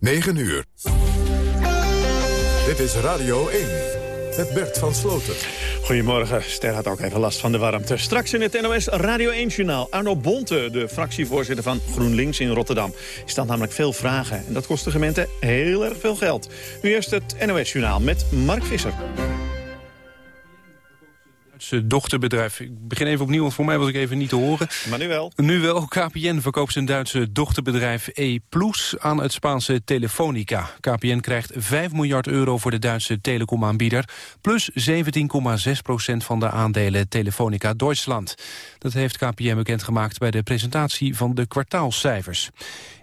9 uur. Dit is Radio 1 met Bert van Sloten. Goedemorgen. Ster had ook even last van de warmte. Straks in het NOS Radio 1-journaal. Arno Bonte, de fractievoorzitter van GroenLinks in Rotterdam. Er staan namelijk veel vragen en dat kost de gemeente heel erg veel geld. Nu eerst het NOS-journaal met Mark Visser dochterbedrijf. Ik begin even opnieuw, want voor mij was ik even niet te horen. Maar nu wel. Nu wel. KPN verkoopt zijn Duitse dochterbedrijf E Plus aan het Spaanse Telefonica. KPN krijgt 5 miljard euro voor de Duitse telecomaanbieder... plus 17,6 procent van de aandelen Telefonica Duitsland. Dat heeft KPN bekendgemaakt bij de presentatie van de kwartaalcijfers.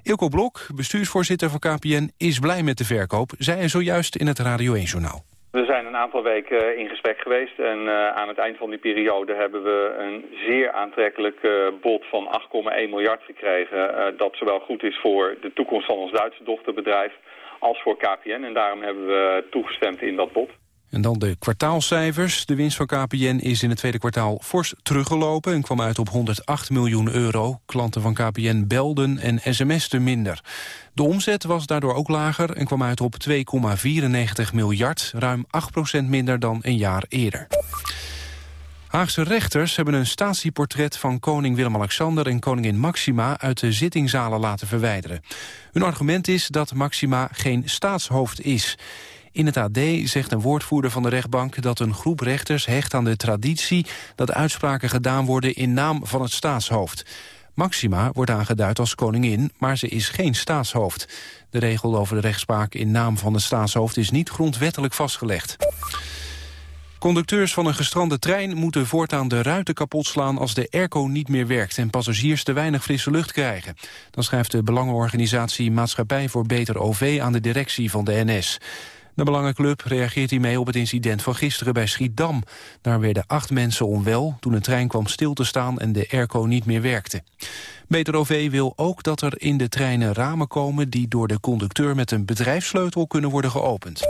Ilko Blok, bestuursvoorzitter van KPN, is blij met de verkoop... zei hij zojuist in het Radio 1-journaal. We zijn een aantal weken eh, in gesprek geweest en uh, aan het eind van die periode hebben we een zeer aantrekkelijk uh, bod van 8,1 miljard gekregen. Dat zowel goed is voor de toekomst van ons Duitse dochterbedrijf als voor KPN. En daarom hebben we toegestemd in dat bod. En dan de kwartaalcijfers. De winst van KPN is in het tweede kwartaal fors teruggelopen... en kwam uit op 108 miljoen euro. Klanten van KPN belden en sms'ten minder. De omzet was daardoor ook lager en kwam uit op 2,94 miljard... ruim 8% minder dan een jaar eerder. Haagse rechters hebben een statieportret van koning Willem-Alexander en koningin Maxima uit de zittingzalen laten verwijderen. Hun argument is dat Maxima geen staatshoofd is. In het AD zegt een woordvoerder van de rechtbank dat een groep rechters hecht aan de traditie dat uitspraken gedaan worden in naam van het staatshoofd. Maxima wordt aangeduid als koningin, maar ze is geen staatshoofd. De regel over de rechtspraak in naam van het staatshoofd is niet grondwettelijk vastgelegd. Conducteurs van een gestrande trein moeten voortaan de ruiten kapot slaan als de airco niet meer werkt en passagiers te weinig frisse lucht krijgen. Dan schrijft de belangenorganisatie Maatschappij voor Beter OV aan de directie van de NS. De Belangenclub reageert hiermee op het incident van gisteren bij Schiedam. Daar werden acht mensen onwel toen een trein kwam stil te staan en de airco niet meer werkte. Beter OV wil ook dat er in de treinen ramen komen die door de conducteur met een bedrijfssleutel kunnen worden geopend.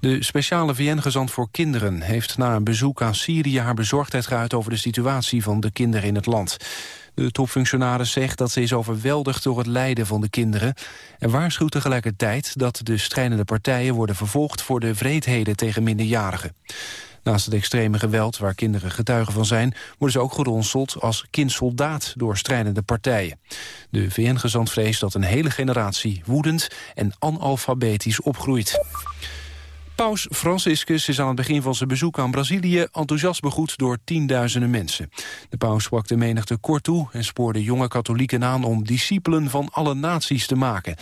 De speciale VN-gezant voor kinderen heeft na een bezoek aan Syrië haar bezorgdheid geuit over de situatie van de kinderen in het land. De topfunctionaris zegt dat ze is overweldigd door het lijden van de kinderen... en waarschuwt tegelijkertijd dat de strijdende partijen worden vervolgd... voor de vreedheden tegen minderjarigen. Naast het extreme geweld waar kinderen getuigen van zijn... worden ze ook geronseld als kindsoldaat door strijdende partijen. De VN-gezant vreest dat een hele generatie woedend en analfabetisch opgroeit. Paus Franciscus is aan het begin van zijn bezoek aan Brazilië enthousiast begroet door tienduizenden mensen. De paus sprak de menigte kort toe en spoorde jonge katholieken aan om discipelen van alle naties te maken.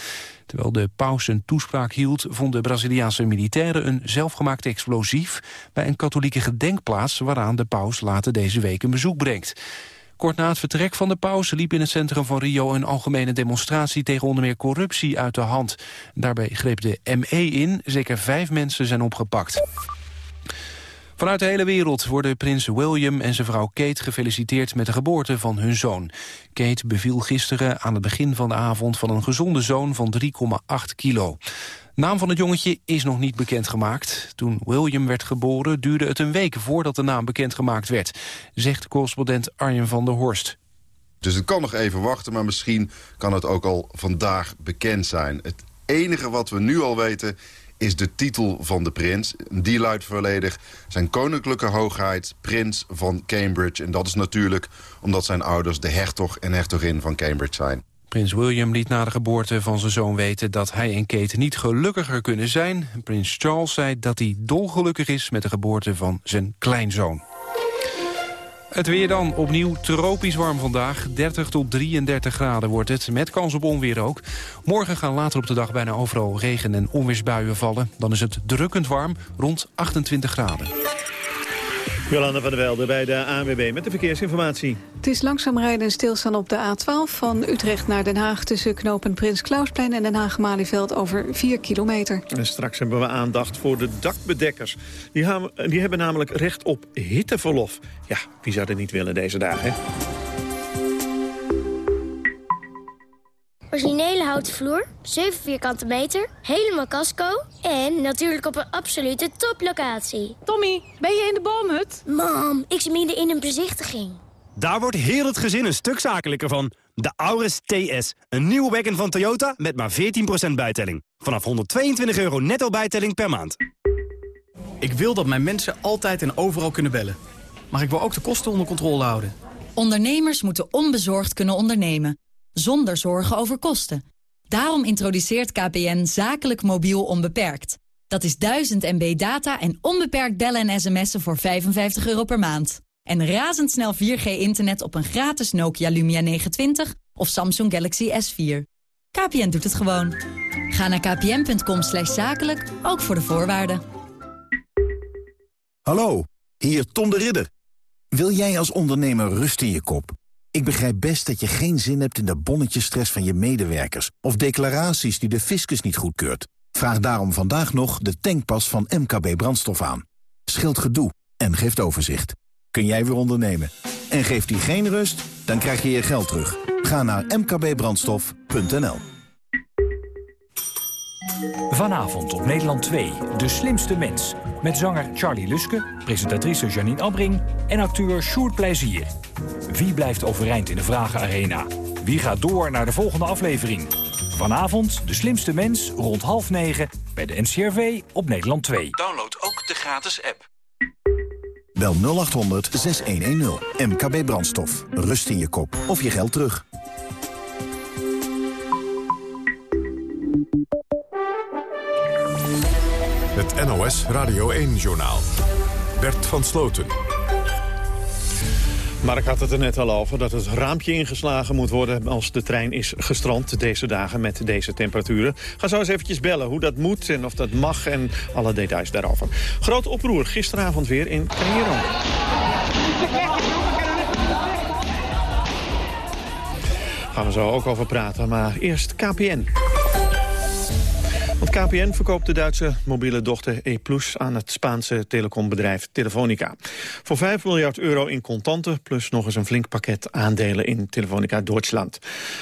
Terwijl de paus een toespraak hield, vonden Braziliaanse militairen een zelfgemaakt explosief bij een katholieke gedenkplaats waaraan de paus later deze week een bezoek brengt. Kort na het vertrek van de paus liep in het centrum van Rio... een algemene demonstratie tegen onder meer corruptie uit de hand. Daarbij greep de ME in. Zeker vijf mensen zijn opgepakt. Vanuit de hele wereld worden prins William en zijn vrouw Kate gefeliciteerd met de geboorte van hun zoon. Kate beviel gisteren aan het begin van de avond van een gezonde zoon van 3,8 kilo. Naam van het jongetje is nog niet bekendgemaakt. Toen William werd geboren duurde het een week voordat de naam bekendgemaakt werd, zegt correspondent Arjen van der Horst. Dus het kan nog even wachten, maar misschien kan het ook al vandaag bekend zijn. Het enige wat we nu al weten is de titel van de prins. Die luidt volledig zijn koninklijke hoogheid, prins van Cambridge. En dat is natuurlijk omdat zijn ouders de hertog en hertogin van Cambridge zijn. Prins William liet na de geboorte van zijn zoon weten dat hij en Kate niet gelukkiger kunnen zijn. Prins Charles zei dat hij dolgelukkig is met de geboorte van zijn kleinzoon. Het weer dan opnieuw tropisch warm vandaag. 30 tot 33 graden wordt het, met kans op onweer ook. Morgen gaan later op de dag bijna overal regen- en onweersbuien vallen. Dan is het drukkend warm, rond 28 graden. Jolanda van der Velde bij de ANWB met de verkeersinformatie. Het is langzaam rijden en stilstaan op de A12 van Utrecht naar Den Haag... tussen knopen Prins Klausplein en Den Haag-Malieveld over 4 kilometer. En straks hebben we aandacht voor de dakbedekkers. Die, die hebben namelijk recht op hitteverlof. Ja, wie zou dat niet willen deze dagen, hè? Originele houten vloer, 7 vierkante meter, helemaal casco... en natuurlijk op een absolute toplocatie. Tommy, ben je in de boomhut? Mam, ik zit midden in een bezichtiging. Daar wordt heel het gezin een stuk zakelijker van. De Auris TS. Een nieuwe wagon van Toyota met maar 14% bijtelling. Vanaf 122 euro netto bijtelling per maand. Ik wil dat mijn mensen altijd en overal kunnen bellen. Maar ik wil ook de kosten onder controle houden. Ondernemers moeten onbezorgd kunnen ondernemen. Zonder zorgen over kosten. Daarom introduceert KPN zakelijk mobiel onbeperkt. Dat is 1000 MB data en onbeperkt bellen en sms'en voor 55 euro per maand. En razendsnel 4G-internet op een gratis Nokia Lumia 920 of Samsung Galaxy S4. KPN doet het gewoon. Ga naar kpn.com zakelijk, ook voor de voorwaarden. Hallo, hier Tom de Ridder. Wil jij als ondernemer rust in je kop? Ik begrijp best dat je geen zin hebt in de bonnetjesstress van je medewerkers... of declaraties die de fiscus niet goedkeurt. Vraag daarom vandaag nog de tankpas van MKB Brandstof aan. Scheelt gedoe en geeft overzicht. Kun jij weer ondernemen? En geeft die geen rust? Dan krijg je je geld terug. Ga naar mkbbrandstof.nl Vanavond op Nederland 2, De Slimste Mens. Met zanger Charlie Luske, presentatrice Janine Abbring en acteur Sjoerd Plezier. Wie blijft overeind in de Vragenarena? Wie gaat door naar de volgende aflevering? Vanavond De Slimste Mens rond half negen bij de NCRV op Nederland 2. Download ook de gratis app. Bel 0800 6110. MKB Brandstof. Rust in je kop of je geld terug. Het NOS Radio 1-journaal. Bert van Sloten. Mark had het er net al over dat het raampje ingeslagen moet worden als de trein is gestrand deze dagen met deze temperaturen. Ga zo eens eventjes bellen hoe dat moet en of dat mag en alle details daarover. Groot oproer gisteravond weer in Cairo. Gaan we zo ook over praten, maar eerst KPN. Want KPN verkoopt de Duitse mobiele dochter E Plus aan het Spaanse telecombedrijf Telefonica. Voor 5 miljard euro in contanten, plus nog eens een flink pakket aandelen in Telefonica Duitsland.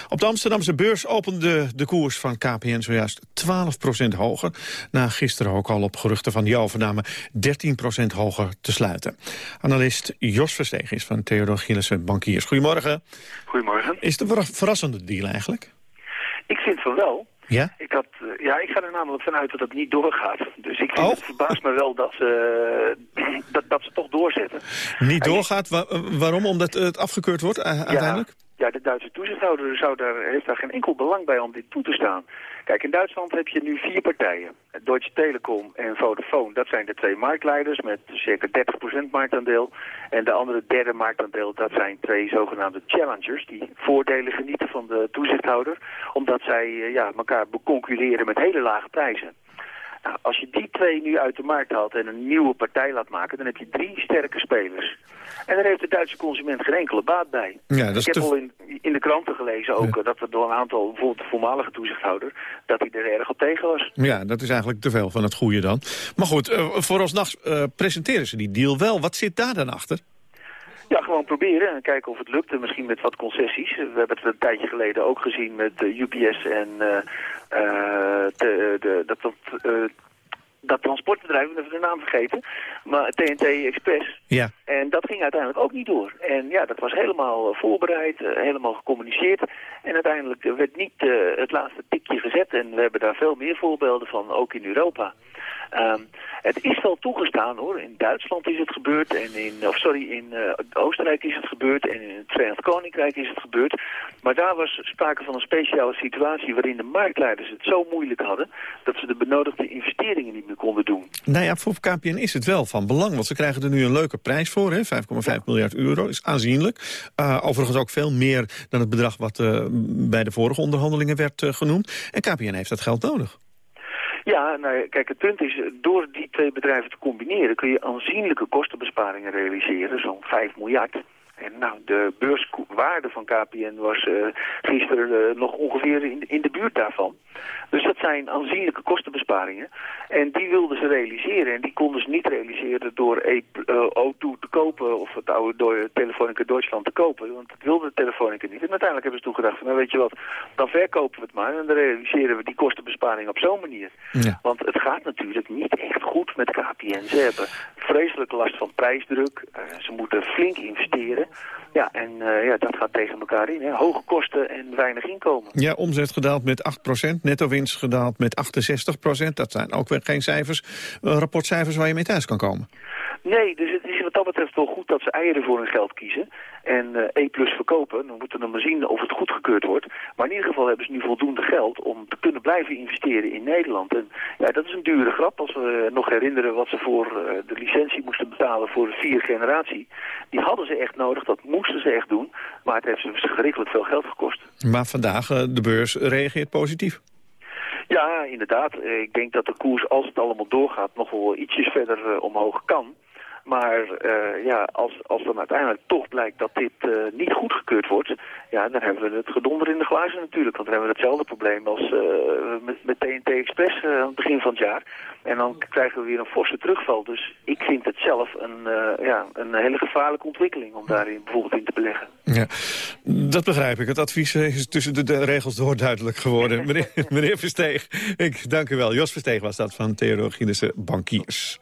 Op de Amsterdamse beurs opende de koers van KPN zojuist 12% hoger. Na gisteren ook al op geruchten van die overname 13% hoger te sluiten. Analist Jos Verstegen is van Theodor Gillissen Bankiers. Goedemorgen. Goedemorgen. Is het een verrassende deal eigenlijk? Ik vind van wel. Ja? Ik had, uh, ja, ik ga er namelijk vanuit dat het niet doorgaat. Dus ik vind oh. het verbaast me wel dat ze, dat, dat ze toch doorzetten. Niet doorgaat? Wa waarom? Omdat het afgekeurd wordt uiteindelijk? Ja, ja, de Duitse toezichthouder zou daar, heeft daar geen enkel belang bij om dit toe te staan. Kijk, in Duitsland heb je nu vier partijen. Deutsche Telekom en Vodafone, dat zijn de twee marktleiders met circa 30% marktaandeel. En de andere derde marktaandeel, dat zijn twee zogenaamde challengers... die voordelen genieten van de toezichthouder... omdat zij uh, ja, elkaar beconcurreren met hele lage prijzen. Nou, als je die twee nu uit de markt haalt en een nieuwe partij laat maken... dan heb je drie sterke spelers. En daar heeft de Duitse consument geen enkele baat bij. Ja, dat is Ik heb te... al in, in de kranten gelezen ook ja. dat er door een aantal, bijvoorbeeld de voormalige toezichthouder... dat hij er erg op tegen was. Ja, dat is eigenlijk te veel van het goede dan. Maar goed, uh, vooralsnog uh, presenteren ze die deal wel. Wat zit daar dan achter? Ja, gewoon proberen en kijken of het lukt. En misschien met wat concessies. We hebben het een tijdje geleden ook gezien met uh, UPS en de, de, dat, dat, dat transportbedrijf, ik even de naam vergeten, maar TNT Express. Ja. En dat ging uiteindelijk ook niet door. En ja, dat was helemaal voorbereid, helemaal gecommuniceerd. En uiteindelijk werd niet uh, het laatste tikje gezet. En we hebben daar veel meer voorbeelden van, ook in Europa. Um, het is wel toegestaan hoor. In Duitsland is het gebeurd. En in, of sorry, in uh, Oostenrijk is het gebeurd. En in het Verenigd Koninkrijk is het gebeurd. Maar daar was sprake van een speciale situatie waarin de marktleiders het zo moeilijk hadden. Dat ze de benodigde investeringen niet meer konden doen. Nou ja, voor KPN is het wel van belang. Want ze krijgen er nu een leuke prijs voor. 5,5 ja. miljard euro is aanzienlijk. Uh, overigens ook veel meer dan het bedrag wat uh, bij de vorige onderhandelingen werd genoemd. En KPN heeft dat geld nodig. Ja, nou, kijk, het punt is, door die twee bedrijven te combineren... kun je aanzienlijke kostenbesparingen realiseren, zo'n 5 miljard. En nou, de beurswaarde van KPN was uh, gisteren uh, nog ongeveer in, in, de buurt daarvan. Dus dat zijn aanzienlijke kostenbesparingen. En die wilden ze realiseren. En die konden ze niet realiseren door e O2 te kopen of het oude door Telefonica Duitsland te kopen. Want dat wilde Telefonica niet. En uiteindelijk hebben ze toen gedacht, van, nou weet je wat, dan verkopen we het maar. En dan realiseren we die kostenbesparing op zo'n manier. Ja. Want het gaat natuurlijk niet echt goed met KPN. Ze hebben vreselijke last van prijsdruk. Uh, ze moeten flink investeren. Ja, en uh, ja, dat gaat tegen elkaar in. Hè. Hoge kosten en weinig inkomen. Ja, omzet gedaald met 8%, netto winst gedaald met 68%. Dat zijn ook weer geen cijfers, uh, rapportcijfers waar je mee thuis kan komen. Nee, dus het is wat dat betreft wel goed dat ze eieren voor hun geld kiezen. En uh, E plus verkopen, dan moeten we maar zien of het goedgekeurd wordt. Maar in ieder geval hebben ze nu voldoende geld om te kunnen blijven investeren in Nederland. En ja, dat is een dure grap als we nog herinneren wat ze voor uh, de licentie moesten betalen voor de vierde generatie. Die hadden ze echt nodig, dat moesten ze echt doen. Maar het heeft ze verschrikkelijk veel geld gekost. Maar vandaag, uh, de beurs reageert positief. Ja, inderdaad. Ik denk dat de koers, als het allemaal doorgaat, nog wel ietsjes verder omhoog kan. Maar uh, ja, als, als dan uiteindelijk toch blijkt dat dit uh, niet goedgekeurd wordt... ja, dan hebben we het gedonder in de glazen natuurlijk. Want dan hebben we hetzelfde probleem als uh, met, met TNT Express aan het begin van het jaar. En dan krijgen we weer een forse terugval. Dus ik vind het zelf een, ja, een hele gevaarlijke ontwikkeling om daarin bijvoorbeeld in te beleggen. Ja, dat begrijp ik. Het advies is tussen de, de regels door duidelijk geworden. meneer, meneer Versteeg, ik dank u wel. Jos Versteeg was dat van Theodor Gielissen Bankiers.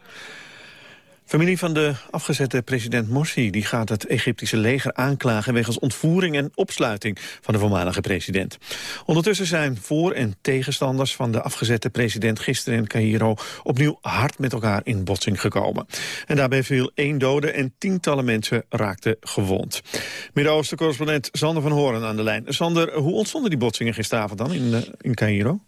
Familie van de afgezette president Morsi die gaat het Egyptische leger aanklagen... wegens ontvoering en opsluiting van de voormalige president. Ondertussen zijn voor- en tegenstanders van de afgezette president... gisteren in Cairo opnieuw hard met elkaar in botsing gekomen. En daarbij viel één dode en tientallen mensen raakten gewond. Midden-Oosten-correspondent Sander van Horen aan de lijn. Sander, hoe ontstonden die botsingen gisteravond dan in, uh, in Cairo?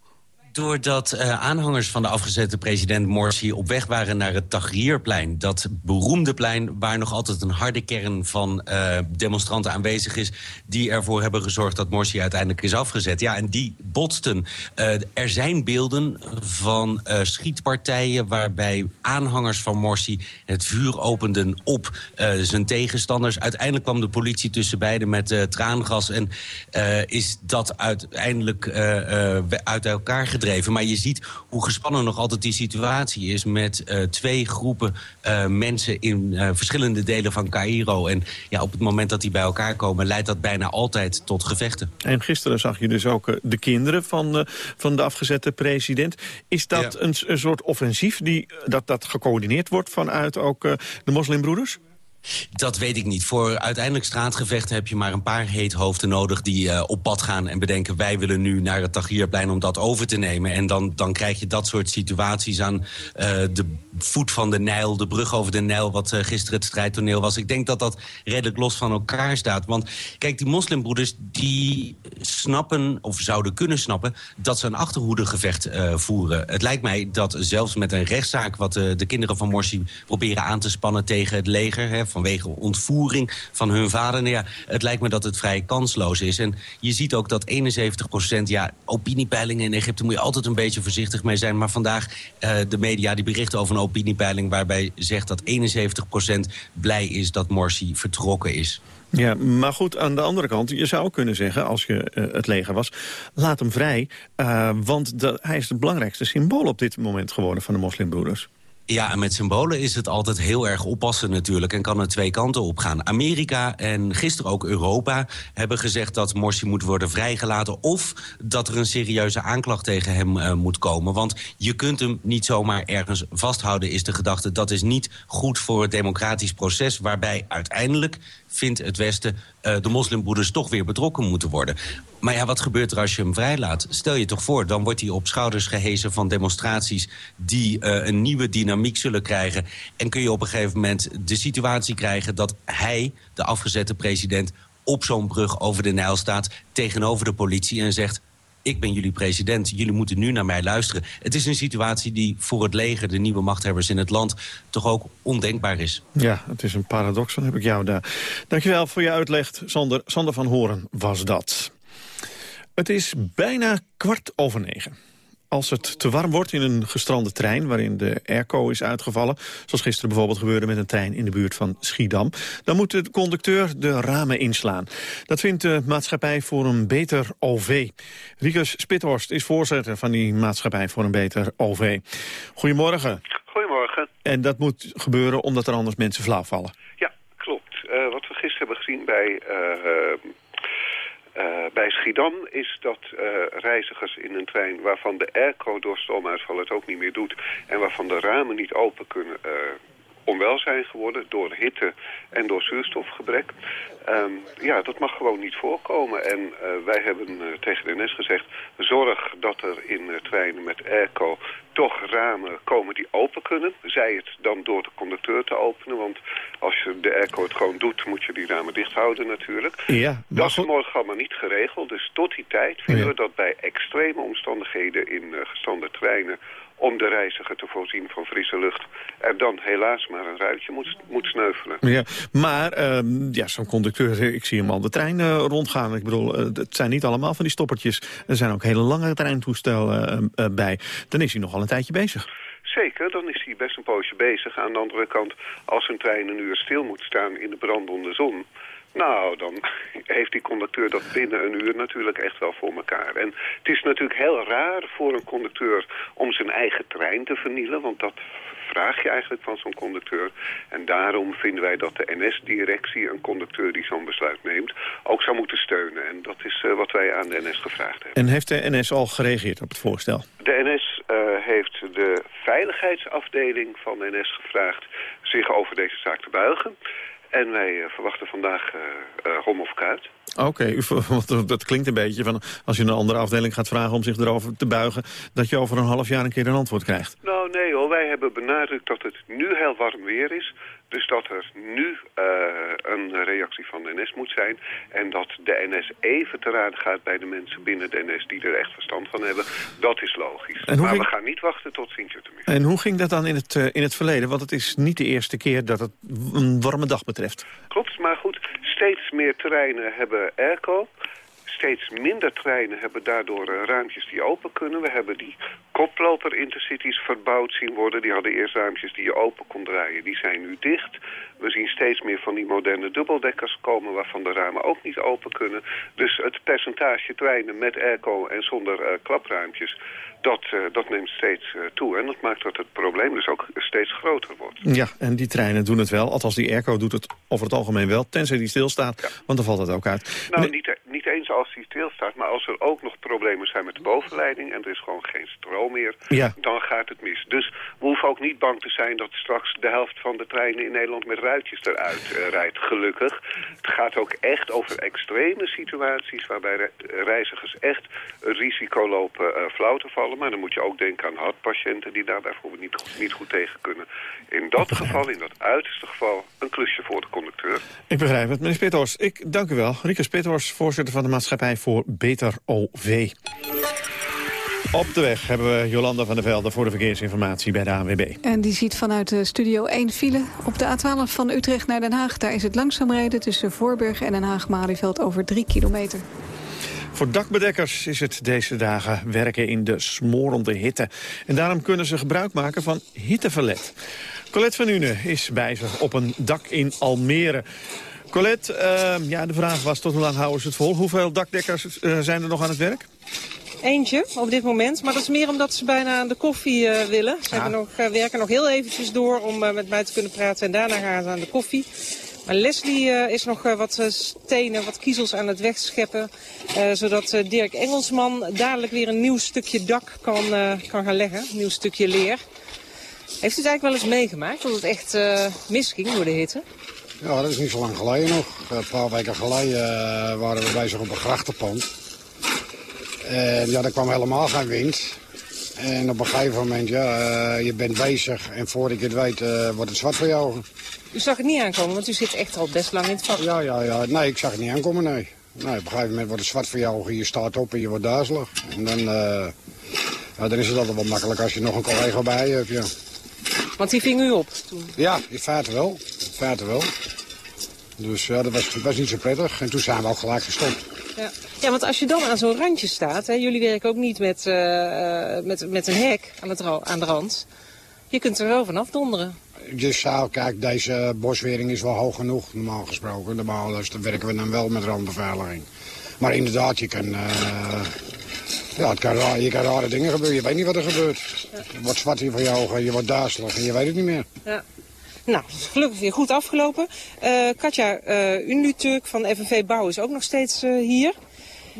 Doordat uh, aanhangers van de afgezette president Morsi op weg waren naar het Tahrirplein. Dat beroemde plein waar nog altijd een harde kern van uh, demonstranten aanwezig is. Die ervoor hebben gezorgd dat Morsi uiteindelijk is afgezet. Ja, en die botsten. Uh, er zijn beelden van schietpartijen waarbij aanhangers van Morsi het vuur openden op zijn tegenstanders. Uiteindelijk kwam de politie tussen beiden met traangas. En is dat uiteindelijk uit elkaar gedreven. Maar je ziet hoe gespannen nog altijd die situatie is... met uh, twee groepen uh, mensen in uh, verschillende delen van Cairo. En ja, op het moment dat die bij elkaar komen... leidt dat bijna altijd tot gevechten. En gisteren zag je dus ook de kinderen van, van de afgezette president. Is dat ja. een, een, soort offensief die, dat, dat gecoördineerd wordt... vanuit ook de moslimbroeders? Dat weet ik niet. Voor uiteindelijk straatgevechten heb je maar een paar heethoofden nodig... die uh, op pad gaan en bedenken... wij willen nu naar het Tahrirplein om dat over te nemen. En dan, dan krijg je dat soort situaties aan uh, de voet van de Nijl... de brug over de Nijl, wat uh, gisteren het strijdtoneel was. Ik denk dat dat redelijk los van elkaar staat. Want kijk, die moslimbroeders die snappen, of zouden kunnen snappen... dat ze een achterhoedegevecht voeren. Het lijkt mij dat zelfs met een rechtszaak... wat de kinderen van Morsi proberen aan te spannen tegen het leger... Hè, vanwege ontvoering van hun vader. Nou ja, het lijkt me dat het vrij kansloos is. En je ziet ook dat 71 procent, ja, opiniepeilingen in Egypte... moet je altijd een beetje voorzichtig mee zijn. Maar vandaag, uh, de media die berichten over een opiniepeiling... waarbij zegt dat 71 procent blij is dat Morsi vertrokken is. Ja, maar goed, aan de andere kant, je zou kunnen zeggen, als je uh, het leger was... laat hem vrij, uh, want hij is het belangrijkste symbool op dit moment geworden van de moslimbroeders. Ja, en met symbolen is het altijd heel erg oppassen natuurlijk... en kan er twee kanten op gaan. Amerika en gisteren ook Europa hebben gezegd dat Morsi moet worden vrijgelaten... of dat er een serieuze aanklacht tegen hem uh, moet komen. Want je kunt hem niet zomaar ergens vasthouden, is de gedachte. Dat is niet goed voor het democratisch proces... waarbij uiteindelijk vindt het Westen uh, de moslimbroeders toch weer betrokken moeten worden. Maar ja, wat gebeurt er als je hem vrijlaat? Stel je toch voor, dan wordt hij op schouders gehezen van demonstraties... die uh, een nieuwe dynamiek zullen krijgen. En kun je op een gegeven moment de situatie krijgen... dat hij, de afgezette president, op zo'n brug over de Nijl staat... tegenover de politie en zegt ik ben jullie president, jullie moeten nu naar mij luisteren. Het is een situatie die voor het leger, de nieuwe machthebbers in het land... toch ook ondenkbaar is. Ja, het is een paradox, dan heb ik jou daar. Dankjewel voor je uitleg, Sander. Sander van Horen was dat. Het is bijna kwart over negen. Als het te warm wordt in een gestrande trein... waarin de airco is uitgevallen... zoals gisteren bijvoorbeeld gebeurde met een trein in de buurt van Schiedam... dan moet de conducteur de ramen inslaan. Dat vindt de Maatschappij voor een Beter OV. Riekes Spithorst is voorzitter van die Maatschappij voor een Beter OV. Goedemorgen. Goedemorgen. En dat moet gebeuren omdat er anders mensen flauw vallen. Ja, klopt. Uh, wat we gisteren hebben gezien bij... Uh, uh, bij Schiedam is dat uh, reizigers in een trein waarvan de airco door stroomuitval het ook niet meer doet... en waarvan de ramen niet open kunnen, uh, onwel zijn geworden door hitte en door zuurstofgebrek. Um, ja, dat mag gewoon niet voorkomen. En wij hebben tegen de NS gezegd... zorg dat er in treinen met airco toch ramen komen die open kunnen. Zij het dan door de conducteur te openen. Want als je de airco het gewoon doet, moet je die ramen dicht houden natuurlijk. Ja, dat is morgen allemaal niet geregeld. Dus tot die tijd vinden ja. we dat bij extreme omstandigheden in gestrande treinen om de reiziger te voorzien van frisse lucht... er dan helaas maar een ruitje moet, moet sneuvelen. Ja, maar uh, ja, zo'n conducteur, ik zie hem al de trein uh, rondgaan. Ik bedoel, uh, het zijn niet allemaal van die stoppertjes. Er zijn ook hele lange treintoestellen uh, bij. Dan is hij nog al een tijdje bezig. Zeker, dan is hij best een poosje bezig. Aan de andere kant, als een trein een uur stil moet staan in de brandende zon... Nou, dan heeft die conducteur dat binnen een uur natuurlijk echt wel voor elkaar. En het is natuurlijk heel raar voor een conducteur om zijn eigen trein te vernielen, want dat vraag je eigenlijk van zo'n conducteur. En daarom vinden wij dat de NS-directie, een conducteur die zo'n besluit neemt, ook zou moeten steunen. En dat is uh, wat wij aan de NS gevraagd hebben. En heeft de NS al gereageerd op het voorstel? De NS uh, heeft de veiligheidsafdeling van de NS gevraagd zich over deze zaak te buigen. En wij uh, verwachten vandaag uh, uh, rom of kuit. Oké, okay, want dat klinkt een beetje van als je een andere afdeling gaat vragen om zich erover te buigen, dat je over een half jaar een keer een antwoord krijgt. Nou nee hoor, wij hebben benadrukt dat het nu heel warm weer is. Dus dat er nu uh, een reactie van de NS moet zijn. En dat de NS even te raden gaat bij de mensen binnen de NS die er echt verstand van hebben. Dat is logisch. Maar ging... we gaan niet wachten tot Sint-Jutemis. En hoe ging dat dan in het, uh, in het verleden? Want het is niet de eerste keer dat het een warme dag betreft. Klopt, maar goed. Steeds meer terreinen hebben airco. Steeds minder treinen hebben daardoor uh, ruimtjes die open kunnen. We hebben die koploper intercities verbouwd zien worden. Die hadden eerst ruimtjes die je open kon draaien. Die zijn nu dicht. We zien steeds meer van die moderne dubbeldekkers komen... waarvan de ramen ook niet open kunnen. Dus het percentage treinen met airco en zonder uh, klapruimtjes... Dat, uh, dat neemt steeds uh, toe. En dat maakt dat het probleem dus ook steeds groter wordt. Ja, en die treinen doen het wel. Althans, die airco doet het over het algemeen wel. Tenzij die stilstaat, ja. want dan valt het ook uit. Nou, niet, niet eens als die stilstaat. Maar als er ook nog problemen zijn met de bovenleiding... en er is gewoon geen stroom meer, ja. dan gaat het mis. Dus we hoeven ook niet bang te zijn... dat straks de helft van de treinen in Nederland met ruitjes eruit uh, rijdt. Gelukkig. Het gaat ook echt over extreme situaties... waarbij re reizigers echt een risico lopen flauw te vallen maar dan moet je ook denken aan hartpatiënten die daar bijvoorbeeld niet, niet goed tegen kunnen. In dat geval, in dat uiterste geval, een klusje voor de conducteur. Ik begrijp het. Meneer Spithors, ik dank u wel. Rieke Spithors, voorzitter van de Maatschappij voor Beter OV. Op de weg hebben we Jolanda van der Velde voor de verkeersinformatie bij de ANWB. En die ziet vanuit de studio 1 file op de A12 van Utrecht naar Den Haag. Daar is het langzaam rijden tussen Voorburg en Den Haag-Malieveld over 3 kilometer. Voor dakbedekkers is het deze dagen werken in de smorende hitte. En daarom kunnen ze gebruik maken van hitteverlet. Colette van Une is bij zich op een dak in Almere. Colette, uh, ja, de vraag was tot hoe lang houden ze het vol? Hoeveel dakdekkers uh, zijn er nog aan het werk? Eentje op dit moment, maar dat is meer omdat ze bijna aan de koffie uh, willen. Ze ja. nog, uh, werken nog heel eventjes door om uh, met mij te kunnen praten en daarna gaan ze aan de koffie. Maar Leslie is nog wat stenen, wat kiezels aan het wegscheppen. zodat Dirk Engelsman dadelijk weer een nieuw stukje dak kan, kan gaan leggen. Een nieuw stukje leer. Heeft u het eigenlijk wel eens meegemaakt dat het echt misging door de hitte? Ja, dat is niet zo lang geleden nog. Een paar weken geleden waren we bezig op een grachtenpand. En ja, er kwam helemaal geen wind. En op een gegeven moment, ja, je bent bezig en voordat je het weet wordt het zwart voor je ogen. U zag het niet aankomen, want u zit echt al best lang in het vak. Ja, ja, ja. Nee, ik zag het niet aankomen, nee. nee op een gegeven moment wordt het zwart voor je ogen. Je staat op en je wordt duizelig. En dan, uh, ja, dan is het altijd wel makkelijk als je nog een collega bij je hebt, ja. Want die ving u op toen? Ja, in feite wel. In feite wel. Dus ja, dat was, was niet zo prettig. En toen zijn we ook gelijk gestopt. Ja. ja, want als je dan aan zo'n randje staat... Hè, jullie werken ook niet met, uh, met, met een hek aan, het, aan de rand. Je kunt er wel vanaf donderen. Dus ja, kijk, deze boswering is wel hoog genoeg, normaal gesproken. Normaal dus dan werken we dan wel met randbeveiliging. Maar inderdaad, je kan, uh, ja, het kan, je kan rare dingen gebeuren. Je weet niet wat er gebeurt. Ja. Je wordt zwart hier voor je ogen, je wordt duizelig en je weet het niet meer. Ja. Nou, gelukkig weer goed afgelopen. Uh, Katja uh, Unluturk van FNV Bouw is ook nog steeds uh, hier.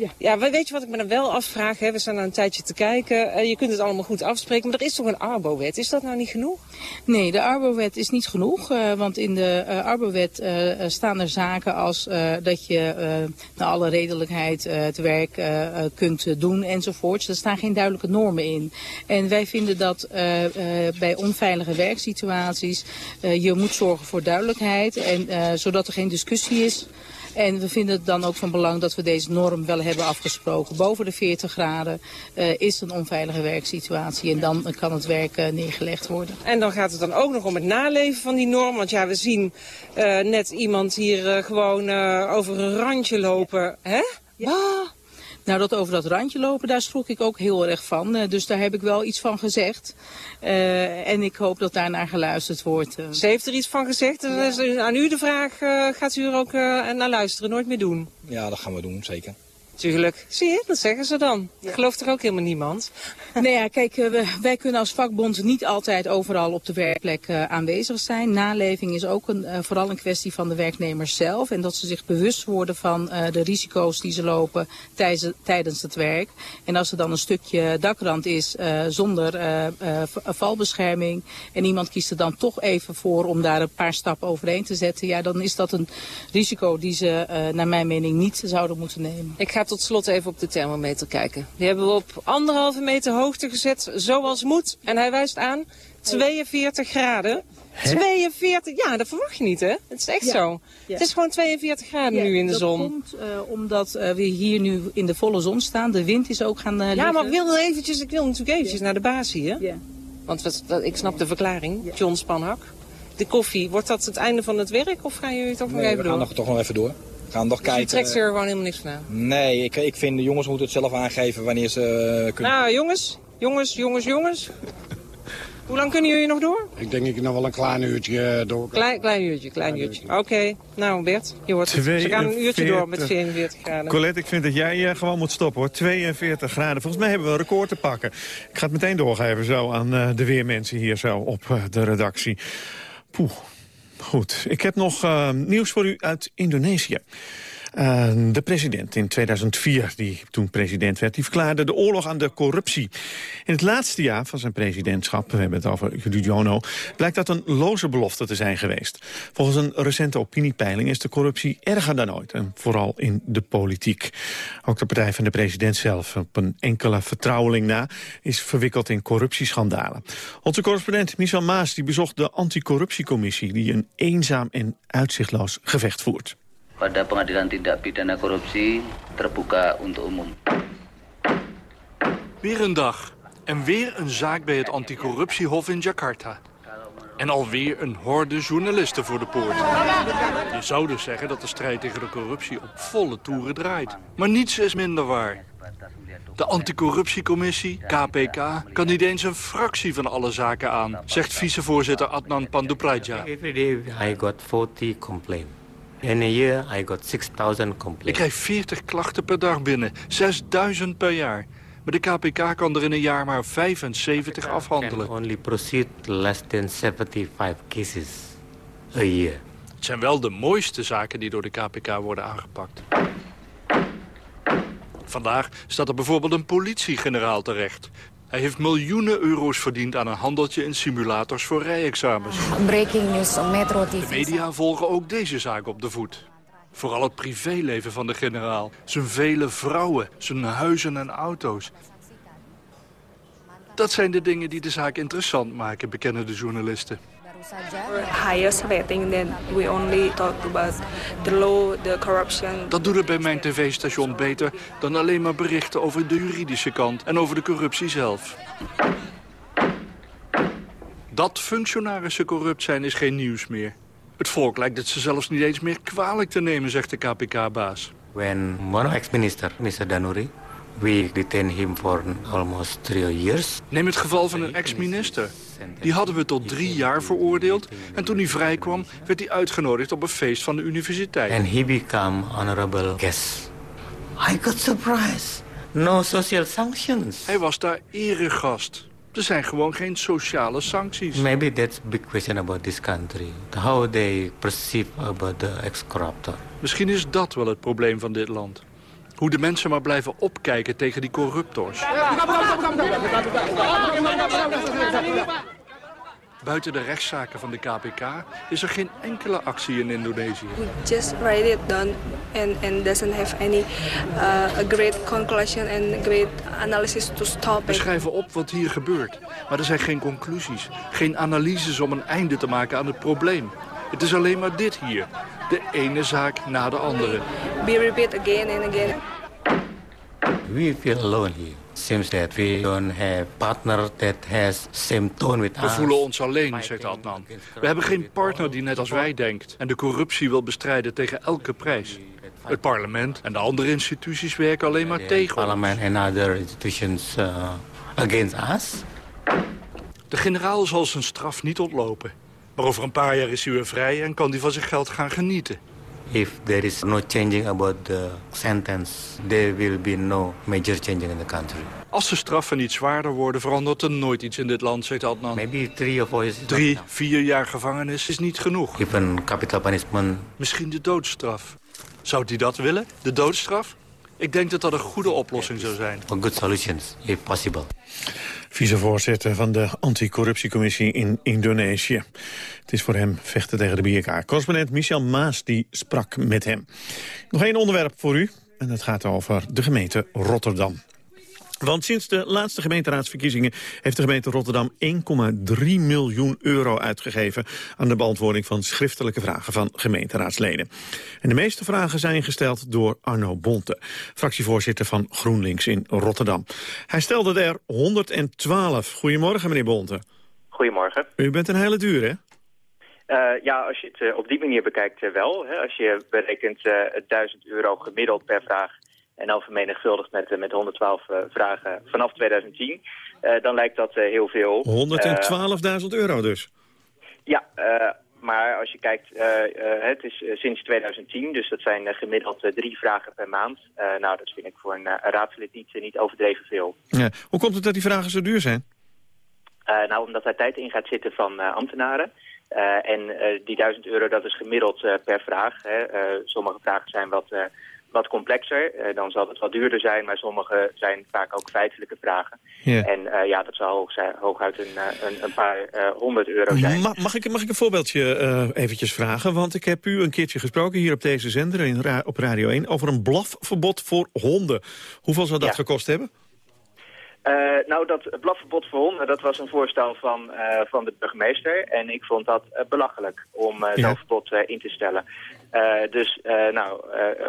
Ja. ja, weet je wat ik me dan wel afvraag? Hè? We staan al een tijdje te kijken. Uh, je kunt het allemaal goed afspreken, maar er is toch een Arbo-wet? Is dat nou niet genoeg? Nee, de Arbo-wet is niet genoeg. Uh, want in de uh, Arbo-wet staan er zaken als dat je naar alle redelijkheid het werk kunt doen enzovoorts. Er staan geen duidelijke normen in. En wij vinden dat bij onveilige werksituaties je moet zorgen voor duidelijkheid. En, zodat er geen discussie is en we vinden het dan ook van belang dat we deze norm wel hebben afgesproken. Boven de 40 graden uh, is een onveilige werksituatie en dan kan het werk uh, neergelegd worden. En dan gaat het dan ook nog om het naleven van die norm. Want ja, we zien uh, net iemand hier gewoon over een randje lopen. Hè? Ja. Ah. Nou, dat over dat randje lopen, daar schrok ik ook heel erg van. Uh, dus daar heb ik wel iets van gezegd. Uh, en ik hoop dat daarnaar geluisterd wordt. Uh. Ze heeft er iets van gezegd. Ja. is aan u de vraag, gaat u er ook naar luisteren? Nooit meer doen? Ja, dat gaan we doen, zeker. Tuurlijk. Zie je, dat zeggen ze dan. Ja. Gelooft er ook helemaal niemand. Nee, ja, kijk, uh, wij kunnen als vakbond niet altijd overal op de werkplek uh, aanwezig zijn. Naleving is ook een, uh, vooral een kwestie van de werknemers zelf. En dat ze zich bewust worden van de risico's die ze lopen tijdens, tijdens het werk. En als er dan een stukje dakrand is zonder valbescherming... en iemand kiest er dan toch even voor om daar een paar stappen overheen te zetten... ja, dan is dat een risico die ze naar mijn mening niet zouden moeten nemen. Ik ga tot slot even op de thermometer kijken. Die hebben we op anderhalve meter hoogte gezet, zoals moet. En hij wijst aan 42 graden. Hè? 42, ja, dat verwacht je niet, hè? Het is echt ja. zo. Ja. Het is gewoon 42 graden ja, nu in de dat zon. Dat komt uh, omdat uh, we hier nu in de volle zon staan. De wind is ook gaan uh, Ja, maar ik wil, eventjes, ik wil natuurlijk eventjes naar de baas hier. Ja. Want wat, ik snap de verklaring, John Spanhak. De koffie, wordt dat het einde van het werk of gaan jullie toch nog nee, even we door? gaan nog, toch nog even door gaan nog dus kijken. je trekt er gewoon helemaal niks van aan? Nee, ik, ik vind de jongens moeten het zelf aangeven wanneer ze uh, kunnen. Nou, jongens, jongens, jongens, jongens. Hoe lang kunnen jullie nog door? Ik denk ik nog wel een klein uurtje door. Klein, klein uurtje, klein, klein uurtje. Oké, okay. nou Bert, je hoort het. Ze gaan een uurtje door met 44 graden. Colette, ik vind dat jij uh, gewoon moet stoppen hoor. 42 graden. Volgens mij hebben we een record te pakken. Ik ga het meteen doorgeven zo aan de weermensen hier zo op de redactie. Poeh. Goed, ik heb nog uh, nieuws voor u uit Indonesië. Uh, de president in 2004, die toen president werd, die verklaarde de oorlog aan de corruptie. In het laatste jaar van zijn presidentschap, we hebben het over Yudhoyono, blijkt dat een loze belofte te zijn geweest. Volgens een recente opiniepeiling is de corruptie erger dan ooit, en vooral in de politiek. Ook de partij van de president zelf, op een enkele vertrouweling na, is verwikkeld in corruptieschandalen. Onze correspondent Michel Maas die bezocht de anticorruptiecommissie, die een eenzaam en uitzichtloos gevecht voert. Pada pengadilan tindak pidana korupsi terbuka untuk umum. Weer een dag en weer een zaak bij het anticorruptiehof in Jakarta. En alweer een horde journalisten voor de poort. Je zou dus zeggen dat de strijd tegen de corruptie op volle toeren draait. Maar niets is minder waar. De anticorruptiecommissie, KPK, kan niet eens een fractie van alle zaken aan, zegt vicevoorzitter Adnan Pandupraja. Every day I got 40 complaints. In a year I got 6000 complaints. Ik krijg 40 klachten per dag binnen, 6000 per jaar. Maar de KPK kan er in een jaar maar 75 afhandelen. Can only proceed less than 75 cases a year. Het zijn wel de mooiste zaken die door de KPK worden aangepakt. Vandaag staat er bijvoorbeeld een politiegeneraal terecht. Hij heeft miljoenen euro's verdiend aan een handeltje in simulators voor rijexamens. Breaking news on Metro TV. De media volgen ook deze zaak op de voet. Vooral het privéleven van de generaal. Zijn vele vrouwen, zijn huizen en auto's. Dat zijn de dingen die de zaak interessant maken, bekennen de journalisten. Highest rating than we only talk about the law, the corruption. Dat doet het bij mijn tv-station beter dan alleen maar berichten over de juridische kant en over de corruptie zelf. Dat functionarissen corrupt zijn is geen nieuws meer. Het volk lijkt het ze zelfs niet eens meer kwalijk te nemen, zegt de KPK-baas. When one ex-minister, Mr. Danuri, we detained him for almost three years. Neem het geval van een ex-minister. Die hadden we tot drie jaar veroordeeld. En toen hij vrijkwam, werd hij uitgenodigd op een feest van de universiteit. And he became honorable guest. I got surprised. No social sanctions. Hij was daar eregast. Er zijn gewoon geen sociale sancties. Maybe that's a big question about this country. How they perceive about the ex-corruptor. Misschien is dat wel het probleem van dit land. Hoe de mensen maar blijven opkijken tegen die corruptors. Buiten de rechtszaken van de KPK is er geen enkele actie in Indonesië. We just write it down and, and doesn't have any uh, a great conclusion and great analysis to stop We schrijven op wat hier gebeurt, maar er zijn geen conclusies, geen analyses om een einde te maken aan het probleem. Het is alleen maar dit hier, de ene zaak na de andere. Be repeat again and again. We feel alone here. Seems that we don't have partner that has same tone with We us. voelen ons alleen, zegt Adnan. We hebben geen partner die net als wij denkt en de corruptie wil bestrijden tegen elke prijs. Het parlement en de andere instituties werken alleen maar tegen ons. Parliament and other institutions uh, against us. De generaal zal zijn straf niet ontlopen. Maar over een paar jaar is hij weer vrij en kan hij van zijn geld gaan genieten. If there is no changing about the sentence, there will be no major changing in the country. Als de straffen niet zwaarder worden, verandert er nooit iets in dit land, zegt Adnan. Maybe three or four years. Drie, vier jaar gevangenis is niet genoeg. Even capital punishment. Misschien de doodstraf. Zou hij dat willen, de doodstraf? Ik denk dat dat een goede oplossing zou zijn. For good solutions, if possible. Vicevoorzitter van de anticorruptiecommissie in Indonesië. Het is voor hem vechten tegen de BK. Correspondent Michel Maas die sprak met hem. Nog één onderwerp voor u. En dat gaat over de gemeente Rotterdam. Want sinds de laatste gemeenteraadsverkiezingen heeft de gemeente Rotterdam 1,3 miljoen euro uitgegeven aan de beantwoording van schriftelijke vragen van gemeenteraadsleden. En de meeste vragen zijn gesteld door Arno Bonte, fractievoorzitter van GroenLinks in Rotterdam. Hij stelde er 112. Goedemorgen meneer Bonte. Goedemorgen. U bent een hele duur hè? Eh, ja, als je het eh, op die manier bekijkt eh, wel. Hè, als je berekent eh 1000 euro gemiddeld per vraag en dan vermenigvuldigd met, eh, met 112 eh, vragen vanaf 2010, eh, dan lijkt dat heel veel. 112.000 euro dus. Ja, maar als je kijkt, het is sinds 2010, dus dat zijn gemiddeld drie vragen per maand. Nou, dat vind ik voor een, raadslid niet, niet overdreven veel. Ja. Hoe komt het dat die vragen zo duur zijn? Nou, omdat daar tijd in gaat zitten van ambtenaren. En die 1000 euro, dat is gemiddeld per vraag. Hè. Sommige vragen zijn wat, wat complexer. Eh, dan zal het wat duurder zijn, maar sommige zijn vaak ook feitelijke vragen. Ja. En eh, ja, dat zal hooguit een, eh, een, een paar honderd euro zijn. Ma- mag, ik, mag ik een voorbeeldje eventjes vragen? Want ik heb u een keertje gesproken hier op deze zender in Ra- op Radio 1... over een blafverbod voor honden. Hoeveel zou dat Ja. gekost hebben? Eh, nou, dat blafverbod voor honden, dat was een voorstel van, eh, van de burgemeester. En ik vond dat eh, belachelijk om Ja. zo'n verbod in te stellen. Dus nou,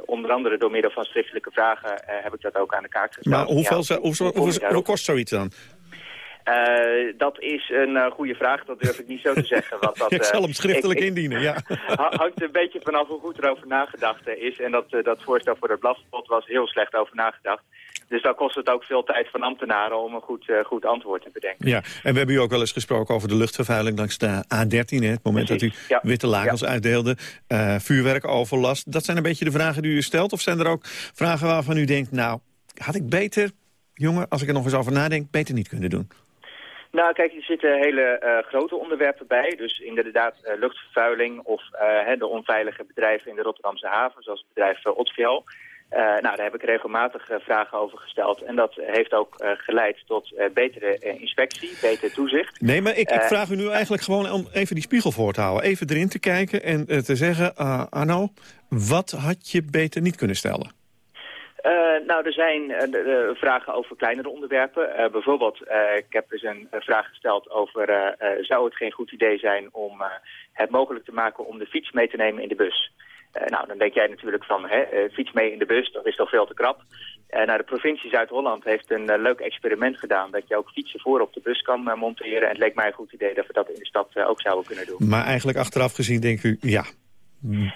onder andere door middel van schriftelijke vragen heb ik dat ook aan de kaak gesteld. Maar hoeveel, Ja, kost zoiets dan? Dat is een goede vraag, dat durf ik niet zo te zeggen. Want dat, ik zal hem schriftelijk ik- ik- indienen, ja. ha- hangt een beetje vanaf hoe goed erover nagedacht is. En dat, dat voorstel voor het blafverbod was heel slecht over nagedacht. Dus dan kost het ook veel tijd van ambtenaren om een goed, eh, goed antwoord te bedenken. Ja, en we hebben u ook wel eens gesproken over de luchtvervuiling langs de A13. Hè, het moment dat u ja. witte lagels uitdeelde, eh, vuurwerkoverlast. Dat zijn een beetje de vragen die u stelt? Of zijn er ook vragen waarvan u denkt, nou, had ik beter, jongen, als ik er nog eens over nadenk, beter niet kunnen doen? Nou, kijk, er zitten hele eh, grote onderwerpen bij. Dus inderdaad luchtvervuiling of hè, de onveilige bedrijven in de Rotterdamse haven, zoals het bedrijf uh, Otsviel. Eh, nou, daar heb ik regelmatig eh, vragen over gesteld. En dat heeft ook eh, geleid tot betere inspectie, beter toezicht. Nee, maar ik, ik vraag u nu eigenlijk gewoon om even die spiegel voor te houden. Even erin te kijken en te zeggen, Arno, wat had je beter niet kunnen stellen? Nou, er zijn de- vragen over kleinere onderwerpen. Bijvoorbeeld, ik heb dus een vraag gesteld over... zou het geen goed idee zijn om het mogelijk te maken om de fiets mee te nemen in de bus? Eh, nou, dan denk jij natuurlijk van, hè, eh, fiets mee in de bus, dat is toch veel te krap. Eh, nou, de provincie Zuid-Holland heeft een leuk experiment gedaan... dat je ook fietsen voor op de bus kan monteren. En het leek mij een goed idee dat we dat in de stad ook zouden kunnen doen. Maar eigenlijk achteraf gezien denkt u, ja,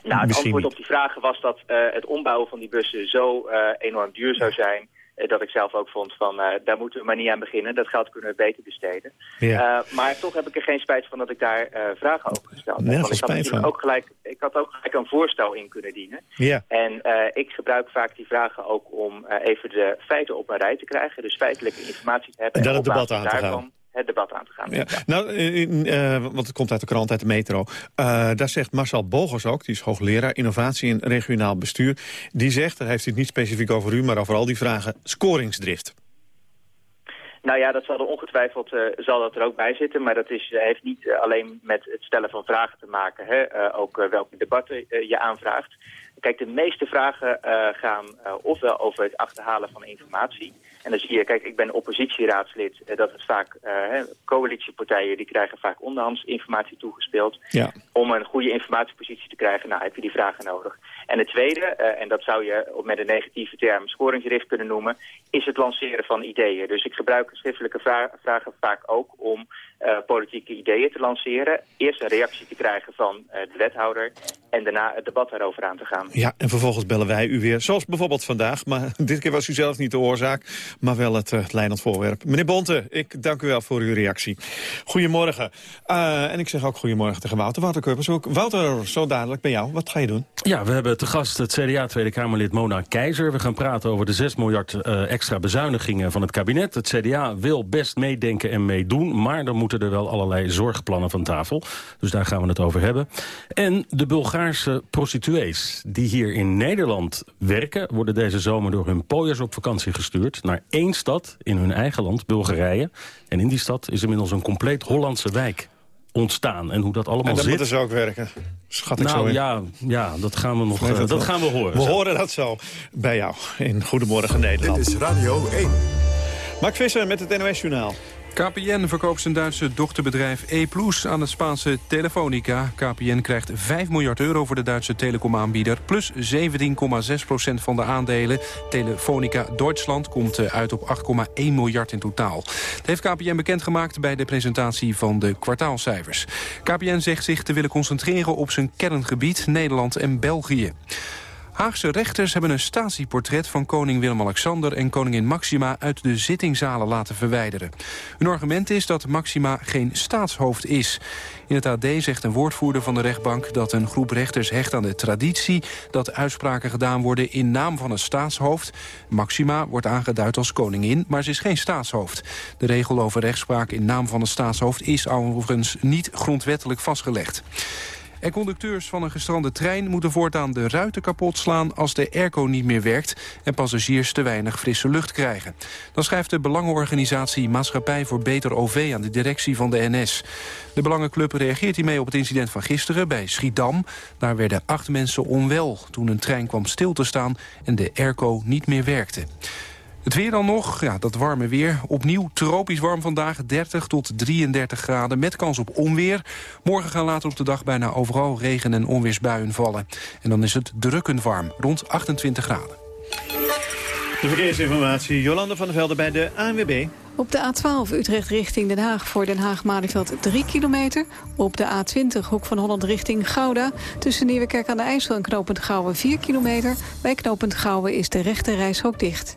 Nou, het antwoord op die vragen was dat het ombouwen van die bussen zo enorm duur zou zijn... Uh, dat ik zelf ook vond van, daar moeten we maar niet aan beginnen. Dat geld kunnen we beter besteden. Ja. maar toch heb ik er geen spijt van dat ik daar vragen over gesteld heb. Want ik had, van. Ook gelijk, ik had ook gelijk een voorstel in kunnen dienen. Ja. En ik gebruik vaak die vragen ook om even de feiten op een rij te krijgen. Dus feitelijke informatie te hebben. En en dat het debat aan te gaan het debat aan te gaan. Ja. Nou, uh, want het komt uit de krant, uit de metro. Uh, daar zegt Marcel Bogers ook, die is hoogleraar innovatie en regionaal bestuur. Die zegt, daar heeft hij het niet specifiek over u, maar over al die vragen, scoringsdrift. Nou ja, dat zal er ongetwijfeld uh, zal dat er ook bij zitten. Maar dat is, heeft niet alleen met het stellen van vragen te maken. Hè? ook welke debatten je aanvraagt. Kijk, de meeste vragen gaan ofwel over het achterhalen van informatie... En dan zie je, kijk, ik ben oppositieraadslid, eh, dat het vaak, uh, coalitiepartijen, die krijgen vaak onderhands informatie toegespeeld. Ja. Om een goede informatiepositie te krijgen, nou heb je die vragen nodig. En het tweede, uh, en dat zou je met een negatieve term scoringsricht kunnen noemen, is het lanceren van ideeën. Dus ik gebruik schriftelijke vra vragen vaak ook om uh, politieke ideeën te lanceren. Eerst een reactie te krijgen van de wethouder en daarna het debat daarover aan te gaan. Ja, en vervolgens bellen wij u weer, zoals bijvoorbeeld vandaag. Maar dit keer was u zelf niet de oorzaak, maar wel het, uh, leidend voorwerp. Meneer Bonte, ik dank u wel voor uw reactie. Goedemorgen. en ik zeg ook goedemorgen tegen Wouter Wouter Ook Wouter, zo dadelijk bij jou. Wat ga je doen? Ja, we hebben te gast het CDA Tweede Kamerlid Mona Keizer. We gaan praten over de 6 miljard extra bezuinigingen van het kabinet. Het CDA wil best meedenken en meedoen, maar dan moet moeten er wel allerlei zorgplannen van tafel. Dus daar gaan we het over hebben. En de Bulgaarse prostituees die hier in Nederland werken... worden deze zomer door hun pooiers op vakantie gestuurd... naar één stad in hun eigen land, Bulgarije. En in die stad is inmiddels een compleet Hollandse wijk ontstaan. En hoe dat allemaal en zit... En moeten ze ook werken. Schat ik nou, zo in. Ja, ja, dat gaan we nog nee, dat, dat gaan we horen. We zo. horen dat zo bij jou in Goedemorgen Nederland. Dit is Radio 1. Mark Visser met het NOS Journaal. KPN verkoopt zijn Duitse dochterbedrijf E Plus aan het Spaanse Telefonica. KPN krijgt 5 miljard euro voor de Duitse telecomaanbieder... plus 17,6% van de aandelen. Telefonica Duitsland komt uit op 8,1 miljard in totaal. Dat heeft KPN bekendgemaakt bij de presentatie van de kwartaalcijfers. KPN zegt zich te willen concentreren op zijn kerngebied Nederland en België. Haagse rechters hebben een statieportret van koning Willem-Alexander en koningin Maxima uit de zittingzalen laten verwijderen. Hun argument is dat Maxima geen staatshoofd is. In het AD zegt een woordvoerder van de rechtbank dat een groep rechters hecht aan de traditie dat uitspraken gedaan worden in naam van een staatshoofd. Maxima wordt aangeduid als koningin, maar ze is geen staatshoofd. De regel over rechtspraak in naam van een staatshoofd is overigens niet grondwettelijk vastgelegd. En conducteurs van een gestrande trein moeten voortaan de ruiten kapot slaan als de airco niet meer werkt en passagiers te weinig frisse lucht krijgen. Dan schrijft de belangenorganisatie Maatschappij voor Beter OV aan de directie van de NS. De Belangenclub reageert hiermee op het incident van gisteren bij Schiedam. Daar werden acht mensen onwel toen een trein kwam stil te staan en de airco niet meer werkte. Het weer dan nog, ja, dat warme weer. Opnieuw tropisch warm vandaag, 30 tot 33 graden... met kans op onweer. Morgen gaan later op de dag bijna overal regen- en onweersbuien vallen. En dan is het drukkend warm, rond 28 graden. De verkeersinformatie, Jolande van der Velde bij de ANWB. Op de A12 Utrecht richting Den Haag voor Den Haag-Malieveld 3 kilometer. Op de A20 Hoek van Holland richting Gouda. Tussen Nieuwekerk aan de IJssel en knooppunt Gouwen 4 kilometer. Bij knooppunt Gouwen is de rechte reishok dicht.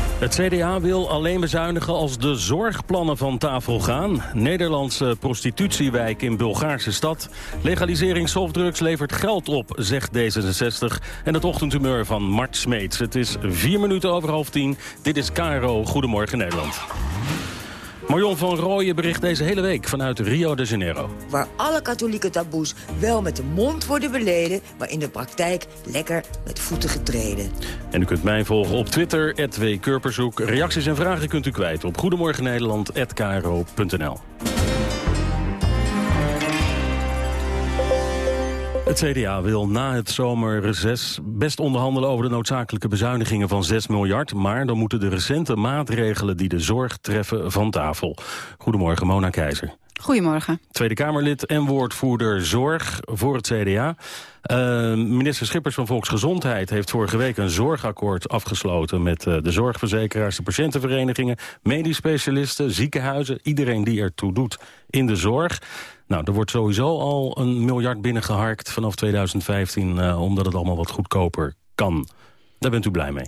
Het CDA wil alleen bezuinigen als de zorgplannen van tafel gaan. Nederlandse prostitutiewijk in Bulgaarse stad. Legalisering softdrugs levert geld op, zegt D66. En het ochtendhumeur van Mart Smeets. Het is vier minuten over half tien. Dit is KRO Goedemorgen Nederland. Marion van Rooyen bericht deze hele week vanuit Rio de Janeiro. Waar alle katholieke taboes wel met de mond worden beleden... maar in de praktijk lekker met voeten getreden. En u kunt mij volgen op Twitter, @wkurperzoek. Reacties en vragen kunt u kwijt op goedemorgennederland.kro.nl. Het CDA wil na het zomerreces best onderhandelen over de noodzakelijke bezuinigingen van 6 miljard. Maar dan moeten de recente maatregelen die de zorg treffen van tafel. Goedemorgen, Mona Keizer. Goedemorgen. Tweede Kamerlid en woordvoerder Zorg voor het CDA. Uh, minister Schippers van Volksgezondheid heeft vorige week een zorgakkoord afgesloten met uh, de zorgverzekeraars, de patiëntenverenigingen, medisch specialisten, ziekenhuizen, iedereen die ertoe doet in de zorg. Nou, er wordt sowieso al een miljard binnengeharkt vanaf 2015, uh, omdat het allemaal wat goedkoper kan. Daar bent u blij mee?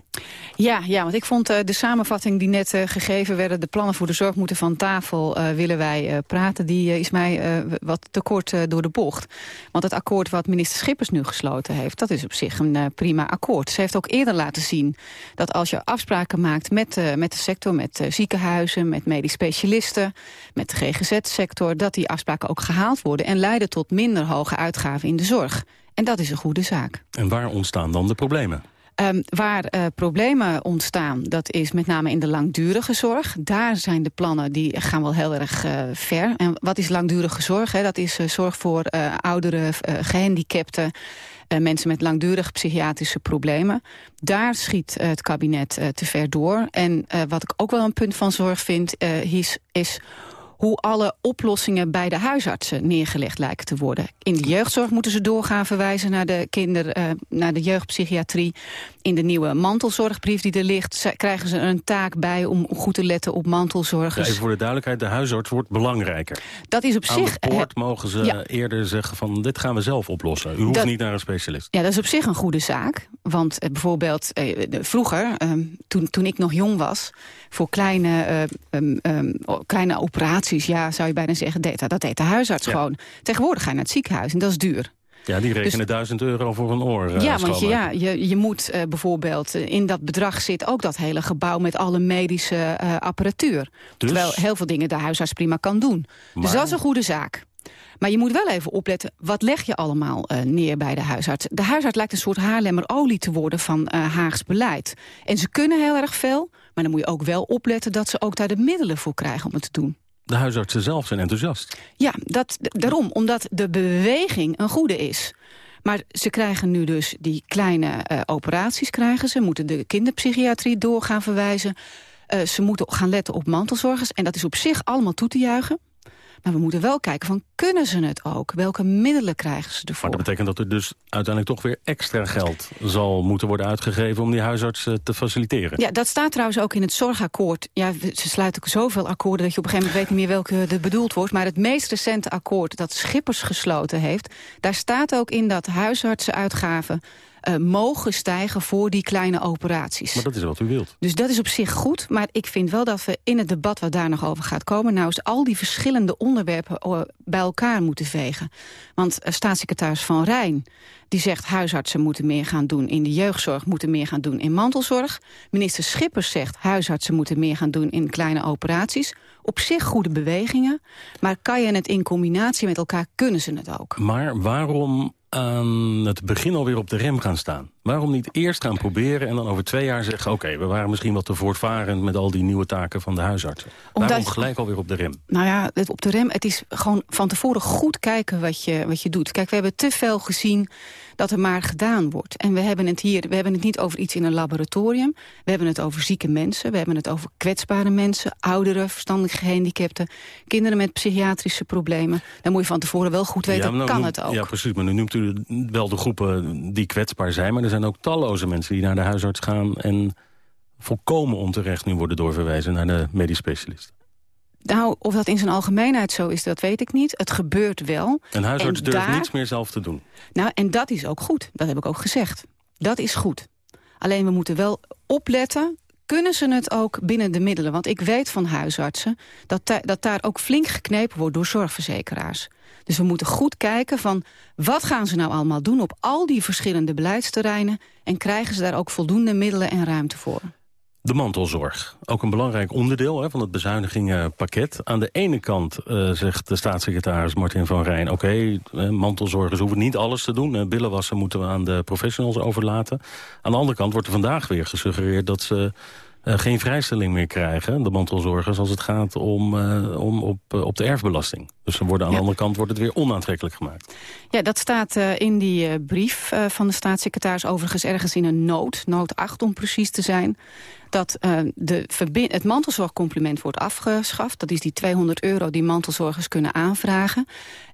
Ja, ja want ik vond uh, de samenvatting die net uh, gegeven werden... de plannen voor de zorg moeten van tafel, uh, willen wij praten... die is mij wat te kort door de bocht. Want het akkoord wat minister Schippers nu gesloten heeft... dat is op zich een prima akkoord. Ze heeft ook eerder laten zien dat als je afspraken maakt... met, met de sector, met ziekenhuizen, met medisch specialisten... met de GGZ-sector, dat die afspraken ook gehaald worden... en leiden tot minder hoge uitgaven in de zorg. En dat is een goede zaak. En waar ontstaan dan de problemen? Um, waar uh, problemen ontstaan, dat is met name in de langdurige zorg. Daar zijn de plannen, die gaan wel heel erg uh, ver. En wat is langdurige zorg? Hè? Dat is uh, zorg voor ouderen, gehandicapten... mensen met langdurige psychiatrische problemen. Daar schiet het kabinet te ver door. En wat ik ook wel een punt van zorg vind, is, is hoe alle oplossingen bij de huisartsen neergelegd lijken te worden. In de jeugdzorg moeten ze doorgaan verwijzen naar de, kinder, uh, naar de jeugdpsychiatrie. In de nieuwe mantelzorgbrief die er ligt... krijgen ze een taak bij om goed te letten op mantelzorgers. Ja, even voor de duidelijkheid, de huisarts wordt belangrijker. Dat is op Aan zich... de poort mogen ze ja. eerder zeggen van dit gaan we zelf oplossen. U hoeft dat, niet naar een specialist. Ja, dat is op zich een goede zaak. Want uh, bijvoorbeeld uh, vroeger, toen, toen ik nog jong was... voor kleine, um, um, kleine operaties, ja, zou je bijna zeggen... Dat deed de huisarts ja. gewoon. Tegenwoordig ga je naar het ziekenhuis en dat is duur. Ja, die rekenen dus, 1000 euro voor een oor. Uh, ja, want je, ja, je, je moet uh, bijvoorbeeld... Uh, in dat bedrag zit ook dat hele gebouw met alle medische apparatuur. Dus? Terwijl heel veel dingen de huisarts prima kan doen. Maar... Dus dat is een goede zaak. Maar je moet wel even opletten, wat leg je allemaal uh, neer bij de huisarts? De huisarts lijkt een soort haarlemmerolie te worden van Haags beleid. En ze kunnen heel erg veel, maar dan moet je ook wel opletten... dat ze ook daar de middelen voor krijgen om het te doen. De huisartsen zelf zijn enthousiast. Ja, dat, daarom, omdat de beweging een goede is. Maar ze krijgen nu dus die kleine uh, operaties, krijgen ze. moeten de kinderpsychiatrie door gaan verwijzen. Uh, ze moeten gaan letten op mantelzorgers. En dat is op zich allemaal toe te juichen. Maar we moeten wel kijken van, kunnen ze het ook? Welke middelen krijgen ze ervoor? Maar dat betekent dat er dus uiteindelijk toch weer extra geld zal moeten worden uitgegeven om die huisarts te faciliteren. Ja, dat staat trouwens ook in het zorgakkoord. Ja, ze sluiten ook zoveel akkoorden dat je op een gegeven moment weet niet meer welke er bedoeld wordt. Maar het meest recente akkoord dat Schippers gesloten heeft, daar staat ook in dat huisartsenuitgaven uh, mogen stijgen voor die kleine operaties. Maar dat is wat u wilt. Dus dat is op zich goed, maar ik vind wel dat we in het debat wat daar nog over gaat komen... nou eens al die verschillende onderwerpen bij elkaar moeten vegen. Want uh, staatssecretaris Van Rijn die zegt huisartsen moeten meer gaan doen in de jeugdzorg... moeten meer gaan doen in mantelzorg. Minister Schippers zegt huisartsen moeten meer gaan doen in kleine operaties. Op zich goede bewegingen, maar kan je het in combinatie met elkaar, kunnen ze het ook. Maar waarom aan het begin alweer op de rem gaan staan? Waarom niet eerst gaan proberen en dan over twee jaar zeggen... oké, okay, we waren misschien wat te voortvarend met al die nieuwe taken van de huisartsen. Omdat, Waarom gelijk alweer op de rem? Nou ja, het, op de rem, het is gewoon van tevoren goed kijken wat je, wat je doet. Kijk, we hebben te veel gezien dat er maar gedaan wordt. En we hebben het hier, we hebben het niet over iets in een laboratorium. We hebben het over zieke mensen, we hebben het over kwetsbare mensen... ouderen, verstandig gehandicapten, kinderen met psychiatrische problemen. Dan moet je van tevoren wel goed weten, ja, nou, kan noemt, het ook. Ja, precies, maar nu noemt u wel de groepen die kwetsbaar zijn... maar er zijn ook talloze mensen die naar de huisarts gaan... en volkomen onterecht nu worden doorverwezen naar de medisch specialist. Nou, of dat in zijn algemeenheid zo is, dat weet ik niet. Het gebeurt wel. Een huisarts en durft daar... niets meer zelf te doen. Nou, en dat is ook goed. Dat heb ik ook gezegd. Dat is goed. Alleen we moeten wel opletten kunnen ze het ook binnen de middelen? Want ik weet van huisartsen dat, dat daar ook flink geknepen wordt door zorgverzekeraars. Dus we moeten goed kijken van wat gaan ze nou allemaal doen op al die verschillende beleidsterreinen... en krijgen ze daar ook voldoende middelen en ruimte voor? De mantelzorg, ook een belangrijk onderdeel hè, van het bezuinigingenpakket. Aan de ene kant uh, zegt de staatssecretaris Martin van Rijn... oké, okay, mantelzorgers hoeven niet alles te doen. billenwassen moeten we aan de professionals overlaten. Aan de andere kant wordt er vandaag weer gesuggereerd... dat ze uh, geen vrijstelling meer krijgen, de mantelzorgers... als het gaat om, uh, om op, uh, op de erfbelasting. Dus dan worden aan ja. de andere kant wordt het weer onaantrekkelijk gemaakt. Ja, dat staat in die brief van de staatssecretaris... overigens ergens in een noot, noot 8 om precies te zijn... dat de het mantelzorgcompliment wordt afgeschaft. Dat is die 200 euro die mantelzorgers kunnen aanvragen.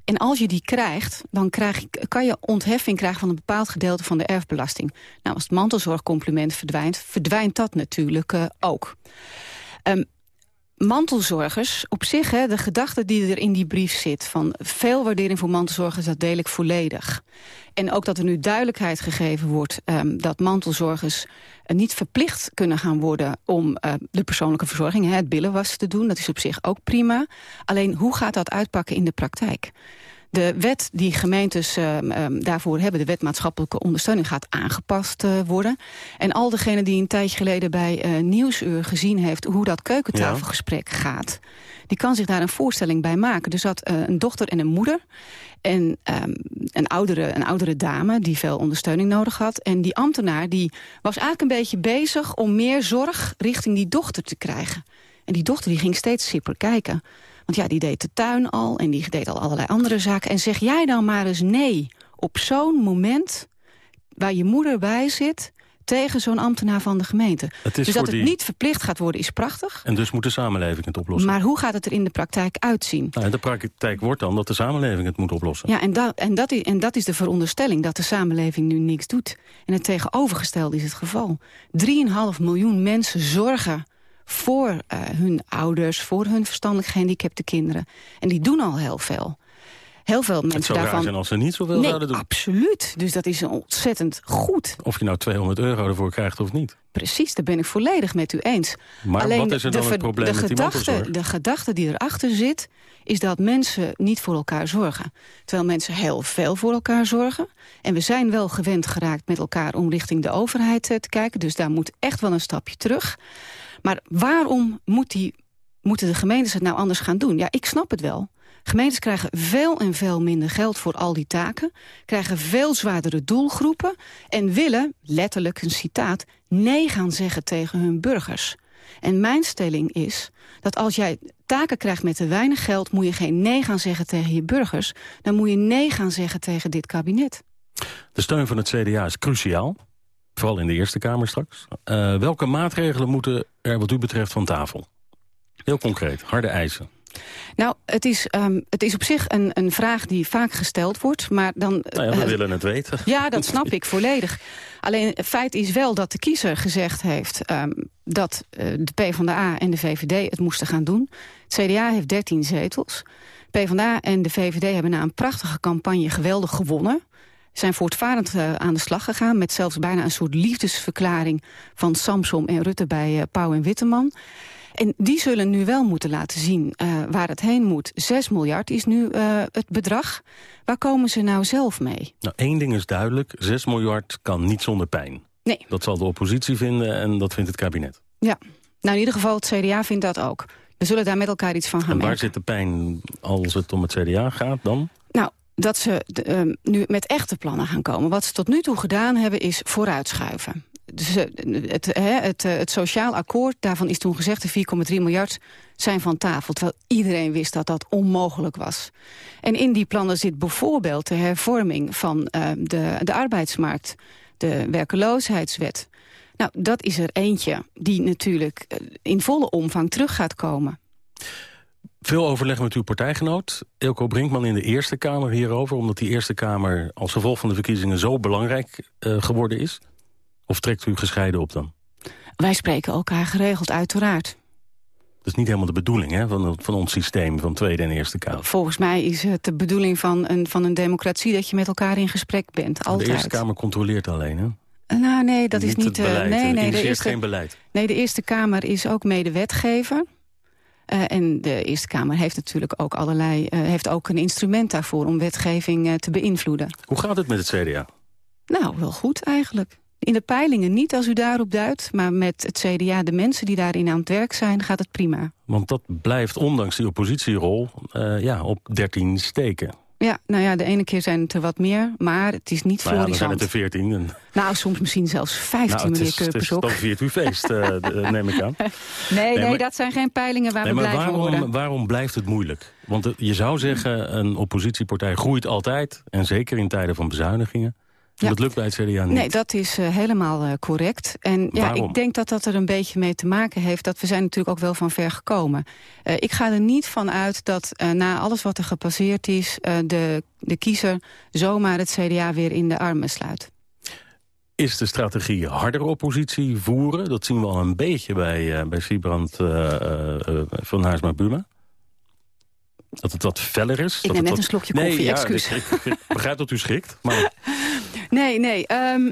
En als je die krijgt, dan krijg kan je ontheffing krijgen van een bepaald gedeelte van de erfbelasting. Nou, als het mantelzorgcompliment verdwijnt, verdwijnt dat natuurlijk uh, ook. Um, mantelzorgers op zich, hè, de gedachte die er in die brief zit... van veel waardering voor mantelzorgers, dat deel ik volledig. En ook dat er nu duidelijkheid gegeven wordt... Um, dat mantelzorgers uh, niet verplicht kunnen gaan worden... om uh, de persoonlijke verzorging, hè, het billenwas te doen. Dat is op zich ook prima. Alleen, hoe gaat dat uitpakken in de praktijk? De wet die gemeentes uh, um, daarvoor hebben, de wet maatschappelijke ondersteuning, gaat aangepast uh, worden. En al degene die een tijdje geleden bij uh, Nieuwsuur gezien heeft hoe dat keukentafelgesprek ja. gaat, die kan zich daar een voorstelling bij maken. Er zat een dochter en een moeder en um, een, oudere, een oudere dame die veel ondersteuning nodig had. En die ambtenaar die was eigenlijk een beetje bezig om meer zorg richting die dochter te krijgen. En die dochter die ging steeds sipper kijken. Want ja, die deed de tuin al en die deed al allerlei andere zaken. En zeg jij dan maar eens nee op zo'n moment waar je moeder bij zit tegen zo'n ambtenaar van de gemeente. dus dat het die... niet verplicht gaat worden is prachtig. En dus moet de samenleving het oplossen. Maar hoe gaat het er in de praktijk uitzien? Nou, in de praktijk wordt dan dat de samenleving het moet oplossen. Ja, en, dat is, en dat is de veronderstelling, dat de samenleving nu niks doet. En het tegenovergestelde is het geval. 3,5 miljoen mensen zorgen voor uh, hun ouders, voor hun verstandelijk gehandicapte kinderen. En die doen al heel veel. Heel veel mensen het zou daarvan... zijn als ze niet zoveel nee, zouden doen. absoluut. Dus dat is ontzettend goed. Of je nou 200 euro ervoor krijgt of niet. Precies, daar ben ik volledig met u eens. Maar Alleen wat is er dan het probleem de met die gedachte, De gedachte die erachter zit, is dat mensen niet voor elkaar zorgen. Terwijl mensen heel veel voor elkaar zorgen. En we zijn wel gewend geraakt met elkaar om richting de overheid te kijken. Dus daar moet echt wel een stapje terug. Maar waarom moet die, moeten de gemeentes het nou anders gaan doen? Ja, ik snap het wel. Gemeentes krijgen veel en veel minder geld voor al die taken... krijgen veel zwaardere doelgroepen... en willen, letterlijk een citaat, nee gaan zeggen tegen hun burgers. En mijn stelling is dat als jij taken krijgt met te weinig geld... moet je geen nee gaan zeggen tegen je burgers... dan moet je nee gaan zeggen tegen dit kabinet. De steun van het CDA is cruciaal. Vooral in de Eerste Kamer straks. Uh, welke maatregelen moeten er wat u betreft van tafel? Heel concreet, harde eisen. Nou, het is, um, het is op zich een, een vraag die vaak gesteld wordt. Maar dan, nou ja, we uh, willen het weten. Ja, dat snap ik volledig. Alleen het feit is wel dat de kiezer gezegd heeft... Um, dat uh, de PvdA en de VVD het moesten gaan doen. Het CDA heeft 13 zetels. PvdA en de VVD hebben na een prachtige campagne geweldig gewonnen zijn voortvarend uh, aan de slag gegaan... met zelfs bijna een soort liefdesverklaring van Samsom en Rutte bij uh, Pauw en Witteman. En die zullen nu wel moeten laten zien uh, waar het heen moet. 6 miljard is nu het bedrag. Waar komen ze nou zelf mee? Nou, één ding is duidelijk. 6 miljard kan niet zonder pijn. Nee. Dat zal de oppositie vinden en dat vindt het kabinet. Ja, nou in ieder geval het CDA vindt dat ook. We zullen daar met elkaar iets van gaan En waar merken. zit de pijn als het om het CDA gaat dan? Nou, dat ze uh, nu met echte plannen gaan komen. Wat ze tot nu toe gedaan hebben is vooruitschuiven. Dus, uh, het, het, het, het, sociaal akkoord, daarvan is toen gezegd... de 4,3 miljard zijn van tafel. Terwijl iedereen wist dat dat onmogelijk was. En in die plannen zit bijvoorbeeld de hervorming van uh, de, de arbeidsmarkt... de werkeloosheidswet. Nou, dat is er eentje die natuurlijk in volle omvang terug gaat komen. Veel overleg met uw partijgenoot, Ilko Brinkman in de Eerste Kamer hierover... omdat die Eerste Kamer als gevolg van de verkiezingen zo belangrijk uh, geworden is? Of trekt u gescheiden op dan? Wij spreken elkaar geregeld, uiteraard. Dat is niet helemaal de bedoeling hè, van, van ons systeem van Tweede en Eerste Kamer. Volgens mij is het de bedoeling van een, van een democratie... dat je met elkaar in gesprek bent, altijd. De Eerste Kamer controleert alleen, hè? Nou, nee, dat niet is niet... Het beleid. Uh, nee, nee, de eerste, geen beleid. Nee, de Eerste Kamer is ook mede wetgever. Uh, en de Eerste Kamer heeft natuurlijk ook allerlei, uh, heeft ook een instrument daarvoor om wetgeving uh, te beïnvloeden. Hoe gaat het met het CDA? Nou, wel goed eigenlijk. In de peilingen niet als u daarop duidt, maar met het CDA, de mensen die daarin aan het werk zijn, gaat het prima. Want dat blijft ondanks die oppositierol ja, op 13 steken. Ja, nou ja, de ene keer zijn het er wat meer, maar het is niet nou ja, florisant. dan zijn het er 14. En... Nou, soms misschien zelfs 15, nou, meneer Keupensok. Dan viert u feest, uh, neem ik aan. Nee, nee, nee maar, dat zijn geen peilingen waar nee, we maar blijven waarom, horen. waarom blijft het moeilijk? Want je zou zeggen, een oppositiepartij groeit altijd... en zeker in tijden van bezuinigingen. En dat lukt bij het CDA niet. Nee, dat is uh, helemaal uh, correct. En ja, Waarom? ik denk dat dat er een beetje mee te maken heeft... dat we zijn natuurlijk ook wel van ver gekomen. Uh, ik ga er niet van uit dat na alles wat er gepasseerd is... de, de kiezer zomaar het CDA weer in de armen sluit. Is de strategie harder oppositie voeren? Dat zien we al een beetje bij, bij Siebrand van Haarsma-Buma. Dat het wat feller is? Ik dat neem net wat... een slokje nee, koffie, ja, excuus. Ik, ik, ik, begrijp dat u schrikt, maar... Nee, nee. Um,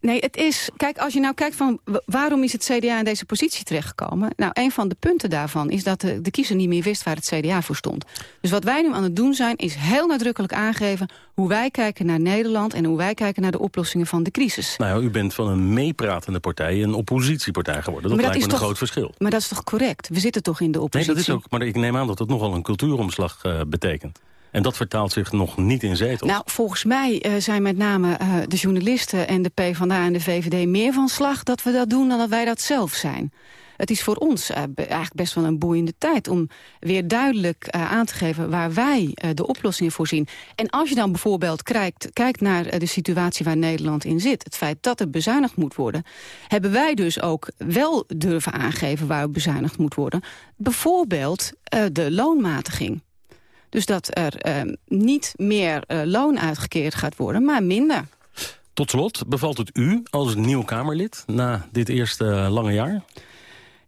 nee, het is... Kijk, als je nou kijkt van waarom is het CDA in deze positie terechtgekomen? Nou, een van de punten daarvan is dat de, de kiezer niet meer wist waar het CDA voor stond. Dus wat wij nu aan het doen zijn, is heel nadrukkelijk aangeven hoe wij kijken naar Nederland en hoe wij kijken naar de oplossingen van de crisis. Nou, u bent van een meepratende partij een oppositiepartij geworden. Dat, Maar dat lijkt me is een toch- groot verschil. Maar dat is toch correct? We zitten toch in de Nee, oppositie? dat is ook. Maar ik neem aan dat dat nogal een cultuuromslag uh, betekent. En dat vertaalt zich nog niet in zetels. Nou, volgens mij uh, zijn met name uh, de journalisten en de PvdA en de VVD meer van slag dat we dat doen dan dat wij dat zelf zijn. Het is voor ons uh, eigenlijk best wel een boeiende tijd om weer duidelijk aan te geven waar wij de oplossingen voor zien. En als je dan bijvoorbeeld kijkt, kijkt naar de situatie waar Nederland in zit, het feit dat er bezuinigd moet worden, hebben wij dus ook wel durven aangeven waar bezuinigd moet worden. Bijvoorbeeld de loonmatiging. Dus dat er uh, niet meer uh, loon uitgekeerd gaat worden, maar minder. Tot slot, bevalt het u als nieuw Kamerlid na dit eerste uh, lange jaar?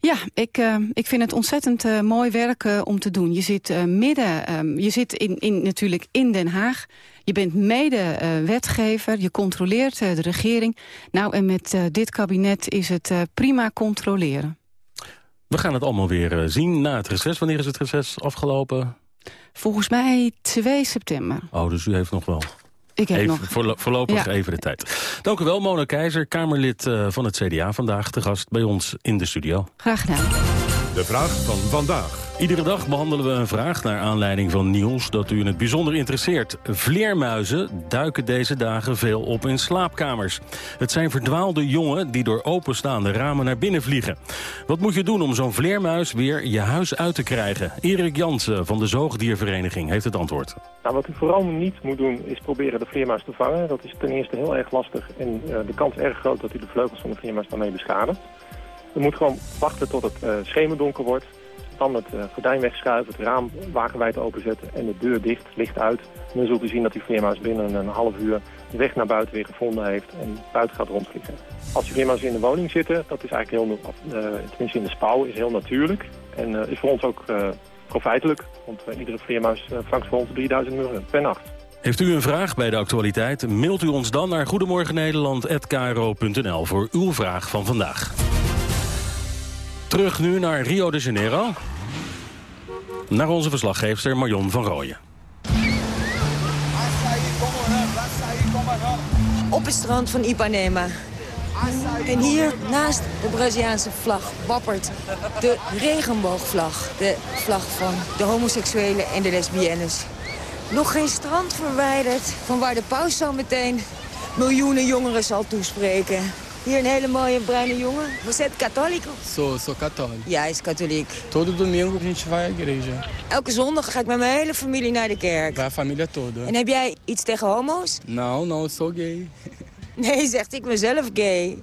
Ja, ik, uh, ik vind het ontzettend uh, mooi werk uh, om te doen. Je zit midden, um, je zit in, in, natuurlijk in Den Haag. Je bent mede uh, wetgever, je controleert de regering. Nou, en met dit kabinet is het prima controleren. We gaan het allemaal weer zien na het reces. Wanneer is het reces afgelopen? Volgens mij 2 september. Oh, dus u heeft nog wel... Ik heb even, nog... voorlo voorlopig Ja. even de tijd. Dank u wel, Mona Keizer, Kamerlid uh, van het CDA. Vandaag te gast bij ons in de studio. Graag gedaan. De vraag van vandaag. Iedere dag behandelen we een vraag naar aanleiding van nieuws dat u in het bijzonder interesseert. Vleermuizen duiken deze dagen veel op in slaapkamers. Het zijn verdwaalde jongen die door openstaande ramen naar binnen vliegen. Wat moet je doen om zo'n vleermuis weer je huis uit te krijgen? Erik Jansen van de Zoogdiervereniging heeft het antwoord. Nou, wat u vooral niet moet doen is proberen de vleermuis te vangen. Dat is ten eerste heel erg lastig en uh, de kans erg groot dat u de vleugels van de vleermuis daarmee beschadigt. U moet gewoon wachten tot het uh, schemerdonker wordt. Het uh, gordijn wegschuiven, het raam wagenwijd openzetten en de deur dicht, licht uit. En dan zult u zien dat die vleermuis binnen een half uur de weg naar buiten weer gevonden heeft en buiten gaat rondvliegen. Als die vleermuizen in de woning zitten, dat is eigenlijk heel, uh, tenminste in de spouw, is heel natuurlijk. En uh, is voor ons ook uh, profijtelijk, want iedere vleermuis vangt voor ons 3000 euro per nacht. Heeft u een vraag bij de actualiteit? Mailt u ons dan naar goedemorgennederland.kro.nl voor uw vraag van vandaag. Terug nu naar Rio de Janeiro. Naar onze verslaggeefster Marion van Rooyen. Op het strand van Ipanema. En hier naast de Braziliaanse vlag wappert de regenboogvlag. De vlag van de homoseksuelen en de lesbiennes. Nog geen strand verwijderd van waar de paus zo meteen miljoenen jongeren zal toespreken. Hier een hele mooie bruine jongen. Você é católico? Sou, sou católico. Ja, hij is katholiek. Todo domingo a gente vai à igreja. Elke zondag ga ik met mijn hele familie naar de kerk. Vai a família toda. En heb jij iets tegen homo's? Não, eu sou gay. Nee, zegt ik mezelf gay.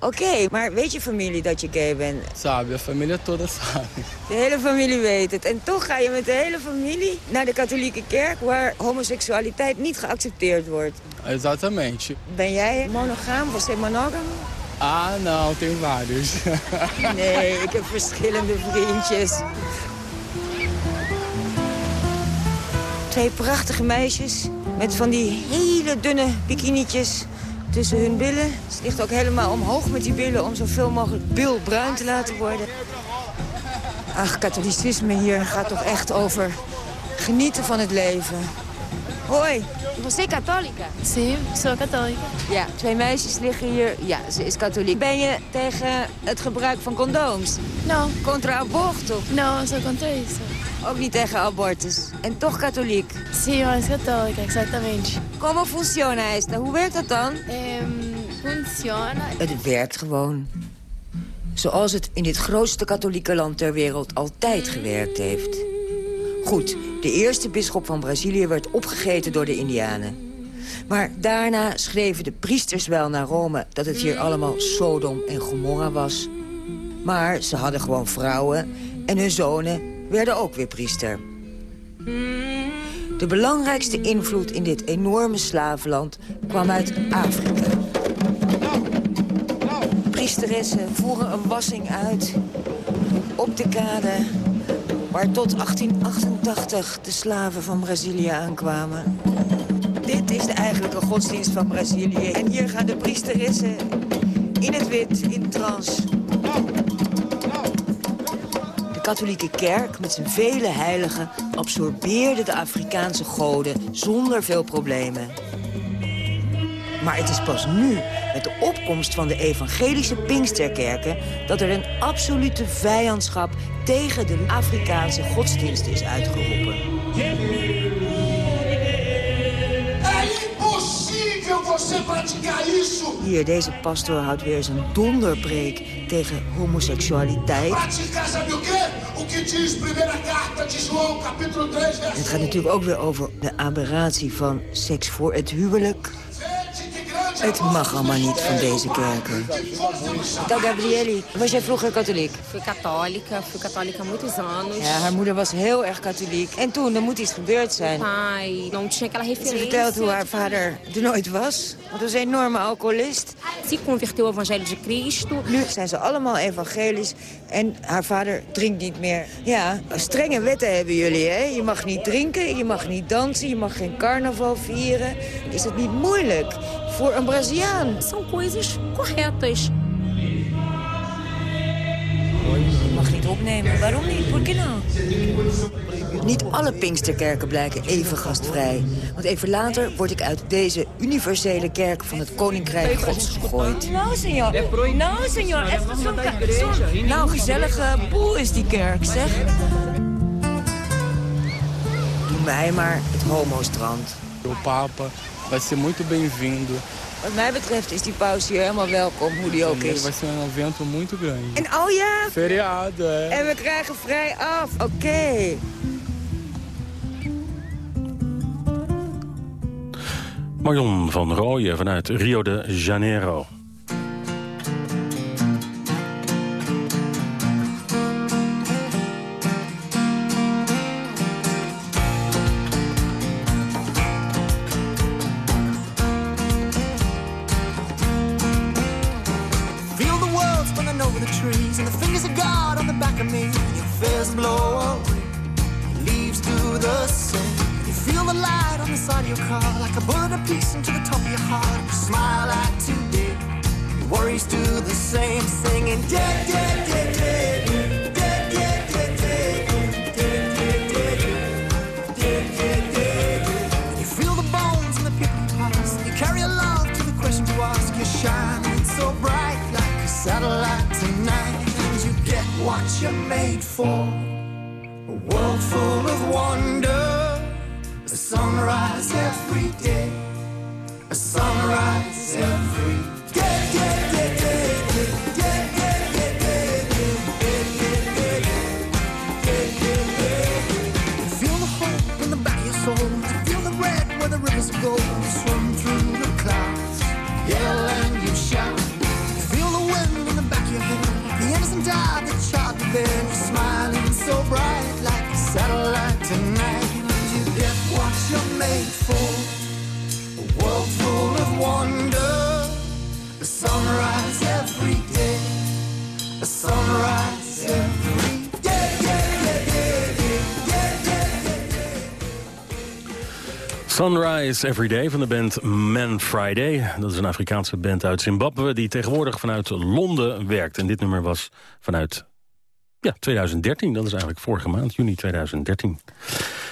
Oké, okay, maar weet je familie dat je gay bent? Sabe, a família toda sabe. De hele familie weet het. En toch ga je met de hele familie naar de katholieke kerk... waar homoseksualiteit niet geaccepteerd wordt. Exatamente. Ben jij monogaam? Was je monogam? Ah, não, tem vários. nee, ik heb verschillende vriendjes. Twee prachtige meisjes met van die hele dunne bikinietjes tussen hun billen. Ze ligt ook helemaal omhoog met die billen om zoveel mogelijk bilbruin te laten worden. Ach, katholicisme hier gaat toch echt over genieten van het leven. Hoi, você é católica? Sim, sou católica. Ja, twee meisjes liggen hier. Ja, ze is katholiek. Ben je tegen het gebruik van condooms? No. Contra aborto? No, sou contra isso. Ook niet tegen abortus. En toch katholiek? Sim, mas católica, exatamente. Como funciona esta? Hoe werkt dat dan? Um, funciona... Het werkt gewoon. Zoals het in dit grootste katholieke land ter wereld altijd gewerkt heeft. Goed, de eerste bisschop van Brazilië werd opgegeten door de indianen. Maar daarna schreven de priesters wel naar Rome... dat het hier allemaal Sodom en Gomorra was. Maar ze hadden gewoon vrouwen en hun zonen werden ook weer priester. De belangrijkste invloed in dit enorme slavenland kwam uit Afrika. Priesteressen voeren een wassing uit op de kade... waar tot 1888 de slaven van Brazilië aankwamen. Dit is de eigenlijke godsdienst van Brazilië. En hier gaan de priesteressen in het wit, in trance. De katholieke kerk met zijn vele heiligen absorbeerde de Afrikaanse goden zonder veel problemen. Maar het is pas nu, met de opkomst van de evangelische Pinksterkerken... dat er een absolute vijandschap tegen de Afrikaanse godsdienst is uitgeroepen. Hier, deze pastoor houdt weer zijn donderpreek tegen homoseksualiteit. Het gaat natuurlijk ook weer over de aberratie van seks voor het huwelijk. Het mag allemaal niet van deze kerken. Dag Gabrieli, was jij vroeger katholiek? Fui católica, fui católica muitos anos. Ja, haar moeder was heel erg katholiek. En toen, er moet iets gebeurd zijn. Pai não tinha aquela Ze referência. vertelt hoe haar vader er nooit was. Want hij was een enorme alcoholist. Se converteu ao evangelho de Cristo. Nu zijn ze allemaal evangelisch en haar vader drinkt niet meer. Ja, strenge wetten hebben jullie, hè? Je mag niet drinken, je mag niet dansen, je mag geen carnaval vieren. Is het niet moeilijk voor een Braziliaan? São coisas corretas. Je mag niet opnemen. Waarom niet? Por no? Niet alle Pinksterkerken blijken even gastvrij. Want even later word ik uit deze universele kerk van het Koninkrijk Gods gegooid. Nou, senor. Nou, senor. Even zo'n Nou, gezellige boel is die kerk, zeg. Doe mij maar het homostrand. O Papa vai ser muito bem-vindo. Wat mij betreft is die paus hier helemaal welkom, hoe die ook Ele is. vai ser um evento muito grande. En oh ja, Feriado, é. en we krijgen vrij af. Oké. Marion van Rooyen vanuit Rio de Janeiro. Sunrise Every Day van de band Man Friday. Dat is een Afrikaanse band uit Zimbabwe die tegenwoordig vanuit Londen werkt. En dit nummer was vanuit ja, 2013. Dat is eigenlijk vorige maand, juni 2013.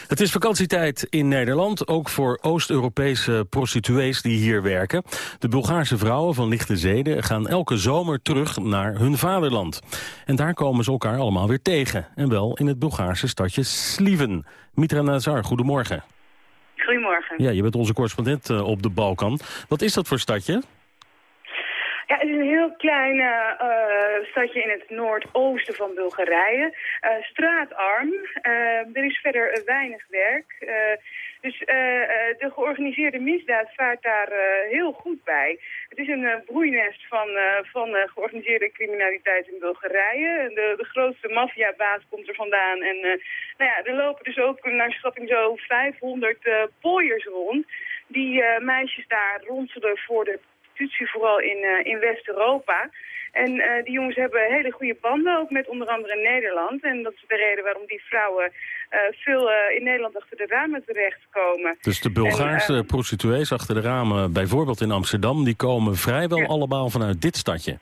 Het is vakantietijd in Nederland, ook voor Oost-Europese prostituees die hier werken. De Bulgaarse vrouwen van lichte zeden gaan elke zomer terug naar hun vaderland. En daar komen ze elkaar allemaal weer tegen. En wel in het Bulgaarse stadje Sliven. Mitra Nazar, goedemorgen. Goedemorgen. Ja, je bent onze correspondent eh, op de Balkan. Wat is dat voor stadje? Ja, het is een heel klein eh, eh, stadje in het noordoosten van Bulgarije. Straatarm. Er is verder weinig werk. Dus de georganiseerde misdaad vaart daar heel goed bij. Het is een eh, broeinest van, eh, van eh, georganiseerde criminaliteit in Bulgarije. De, de grootste maffiabaas komt er vandaan. En nou ja, er lopen dus ook naar schatting zo 500 eh pooiers rond... die meisjes daar ronselen voor de prostitutie, vooral in, in West-Europa. En eh, die jongens hebben hele goede banden, ook met onder andere Nederland. En dat is de reden waarom die vrouwen eh, veel eh, in Nederland achter de ramen terechtkomen. Dus de Bulgaarse En, prostituees achter de ramen, bijvoorbeeld in Amsterdam... die komen vrijwel allemaal vanuit dit stadje.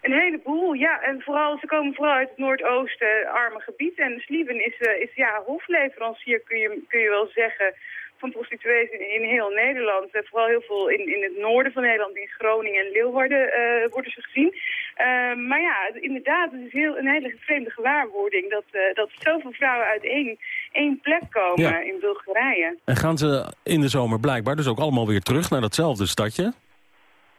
Een heleboel, ja. En vooral, ze komen vooral uit het noordoosten arme gebied. En Slieven is, is ja, hofleverancier, kun je, kun je wel zeggen, van prostituees in, in heel Nederland. Eh, vooral heel veel in, in het noorden van Nederland, in Groningen en Leeuwarden eh, worden ze gezien. Eh, maar ja, inderdaad, het is heel, een hele vreemde gewaarwording dat, eh, dat zoveel vrouwen uit één, één plek komen Ja. in Bulgarije. En gaan ze in de zomer blijkbaar dus ook allemaal weer terug naar datzelfde stadje?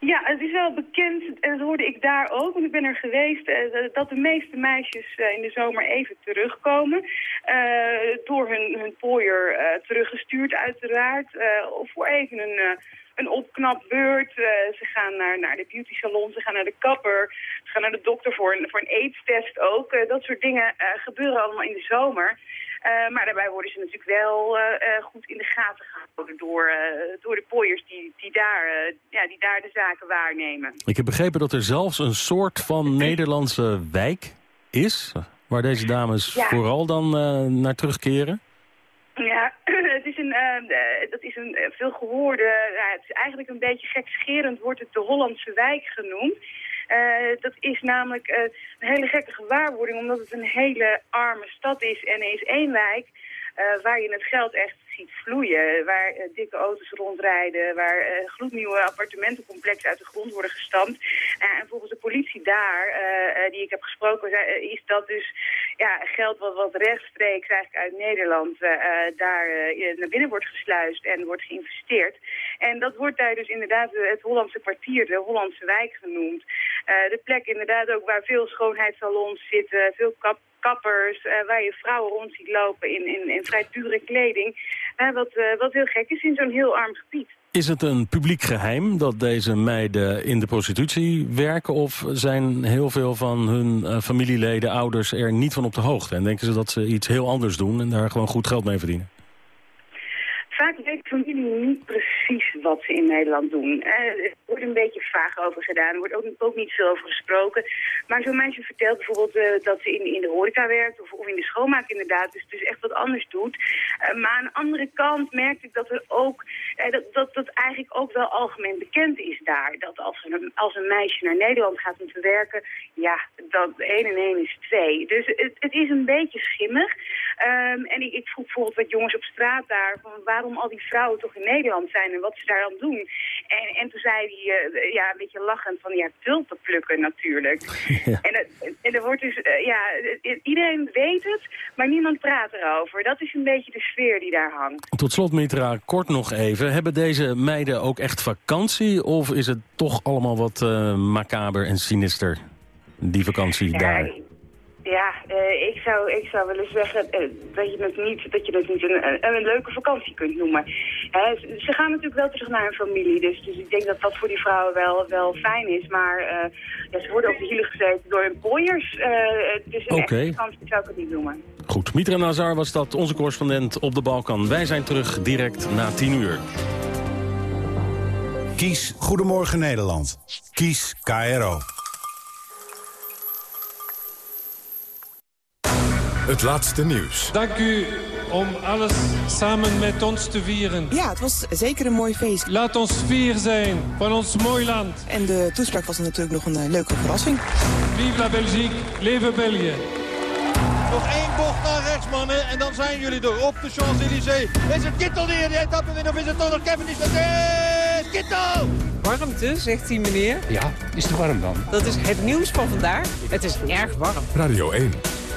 Ja, het is wel bekend, en dat hoorde ik daar ook, want ik ben er geweest, eh, dat de meeste meisjes eh, in de zomer even terugkomen. eh, door hun, hun pooier teruggestuurd uiteraard, of voor even een, een opknapbeurt. Ze gaan naar, naar de beauty salon, ze gaan naar de kapper, ze gaan naar de dokter voor een, voor een AIDS-test ook. Dat soort dingen gebeuren allemaal in de zomer. Eh, maar daarbij worden ze natuurlijk wel eh, eh, goed in de gaten gehouden door, door de pooiers die, die, daar, ja, die daar de zaken waarnemen. Ik heb begrepen dat er zelfs een soort van Nederlandse wijk is... waar deze dames Ja. vooral dan naar terugkeren. Ja, het is een, eh, dat is een veel gehoorde, het is eigenlijk een beetje gekscherend, wordt het de Hollandse wijk genoemd. Eh, dat is namelijk eh, een hele gekke gewaarwording, omdat het een hele arme stad is. En er is één wijk eh, waar je het geld echt ziet vloeien. Waar eh, dikke auto's rondrijden, waar eh, gloednieuwe appartementencomplexen uit de grond worden gestampt. Eh, en volgens de politie daar, die ik heb gesproken, is dat dus ja, geld wat, wat rechtstreeks eigenlijk uit Nederland daar naar binnen wordt gesluist en wordt geïnvesteerd. En dat wordt daar dus inderdaad het Hollandse kwartier, de Hollandse wijk genoemd. De plek inderdaad ook waar veel schoonheidssalons zitten, veel kap kappers, eh, waar je vrouwen rond ziet lopen in, in, in vrij dure kleding. Wat, eh, wat heel gek is in zo'n heel arm gebied. Is het een publiek geheim dat deze meiden in de prostitutie werken... of zijn heel veel van hun eh, familieleden, ouders er niet van op de hoogte... en denken ze dat ze iets heel anders doen en daar gewoon goed geld mee verdienen? Vaak weet familie niet wat ze in Nederland doen. Eh, er wordt een beetje vaag over gedaan, er wordt ook, ook niet veel over gesproken. Maar zo'n meisje vertelt bijvoorbeeld eh, dat ze in, in de horeca werkt of, of in de schoonmaak inderdaad, dus, dus echt wat anders doet. Eh, maar aan de andere kant merkte ik dat er ook, dat, dat dat eigenlijk ook wel algemeen bekend is daar. Dat als een, als een meisje naar Nederland gaat om te werken, ja, dat 1 en 1 is 2. Dus het, het is een beetje schimmig. Ehm, en ik, ik vroeg bijvoorbeeld wat jongens op straat daar, van waarom al die vrouwen toch in Nederland zijn en wat ze daar doen. En, en toen zei hij, eh, ja, een beetje lachend van, ja, tulpen plukken natuurlijk. En, het- en er wordt dus, eh, ja, iedereen weet het, maar niemand praat erover. Dat is een beetje de sfeer die daar hangt. Tot slot, Mitra, kort nog even. Hebben deze meiden ook echt vakantie... of is het toch allemaal wat eh, macaber en sinister, die vakantie daar? Ja, eh, ik, zou, ik zou willen zeggen eh, dat je het niet, dat je het niet een, een, een leuke vakantie kunt noemen. Hè, ze ze gaan natuurlijk wel terug naar hun familie, dus, dus ik denk dat dat voor die vrouwen wel, wel fijn is. Maar eh, ja, ze worden op de hielen gezeten door hun pooiers, eh, dus een echte vakantie zou ik het niet noemen. Goed, Mitra Nazar was dat, onze correspondent op de Balkan. Wij zijn terug direct na 10 uur. Kies Goedemorgen Nederland. Kies KRO. Het laatste nieuws. Dank u om alles samen met ons te vieren. Ja, het was zeker een mooi feest. Laat ons fier zijn van ons mooi land. En de toespraak was natuurlijk nog een eh, leuke verrassing. Vive la Belgique, leven België. Nog één bocht naar rechts, mannen. En dan zijn jullie er op de Champs-Élysées. Is het Kittel die in de etappe wint of is het toch nog? Dat is Kittel! Warmte, zegt die meneer. Ja, is te warm dan? Dat is het nieuws van vandaag. Het is erg warm. Radio 1.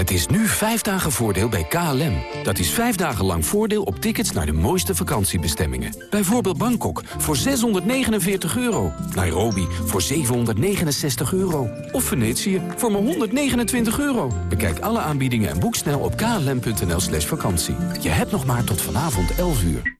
Het is nu vijf dagen voordeel bij KLM. Dat is vijf dagen lang voordeel op tickets naar de mooiste vakantiebestemmingen. Bijvoorbeeld Bangkok voor 649 euro. Nairobi voor 769 euro. Of Venetië voor maar 129 euro. Bekijk alle aanbiedingen en boek snel op klm.nl slash vakantie. Je hebt nog maar tot vanavond 11 uur.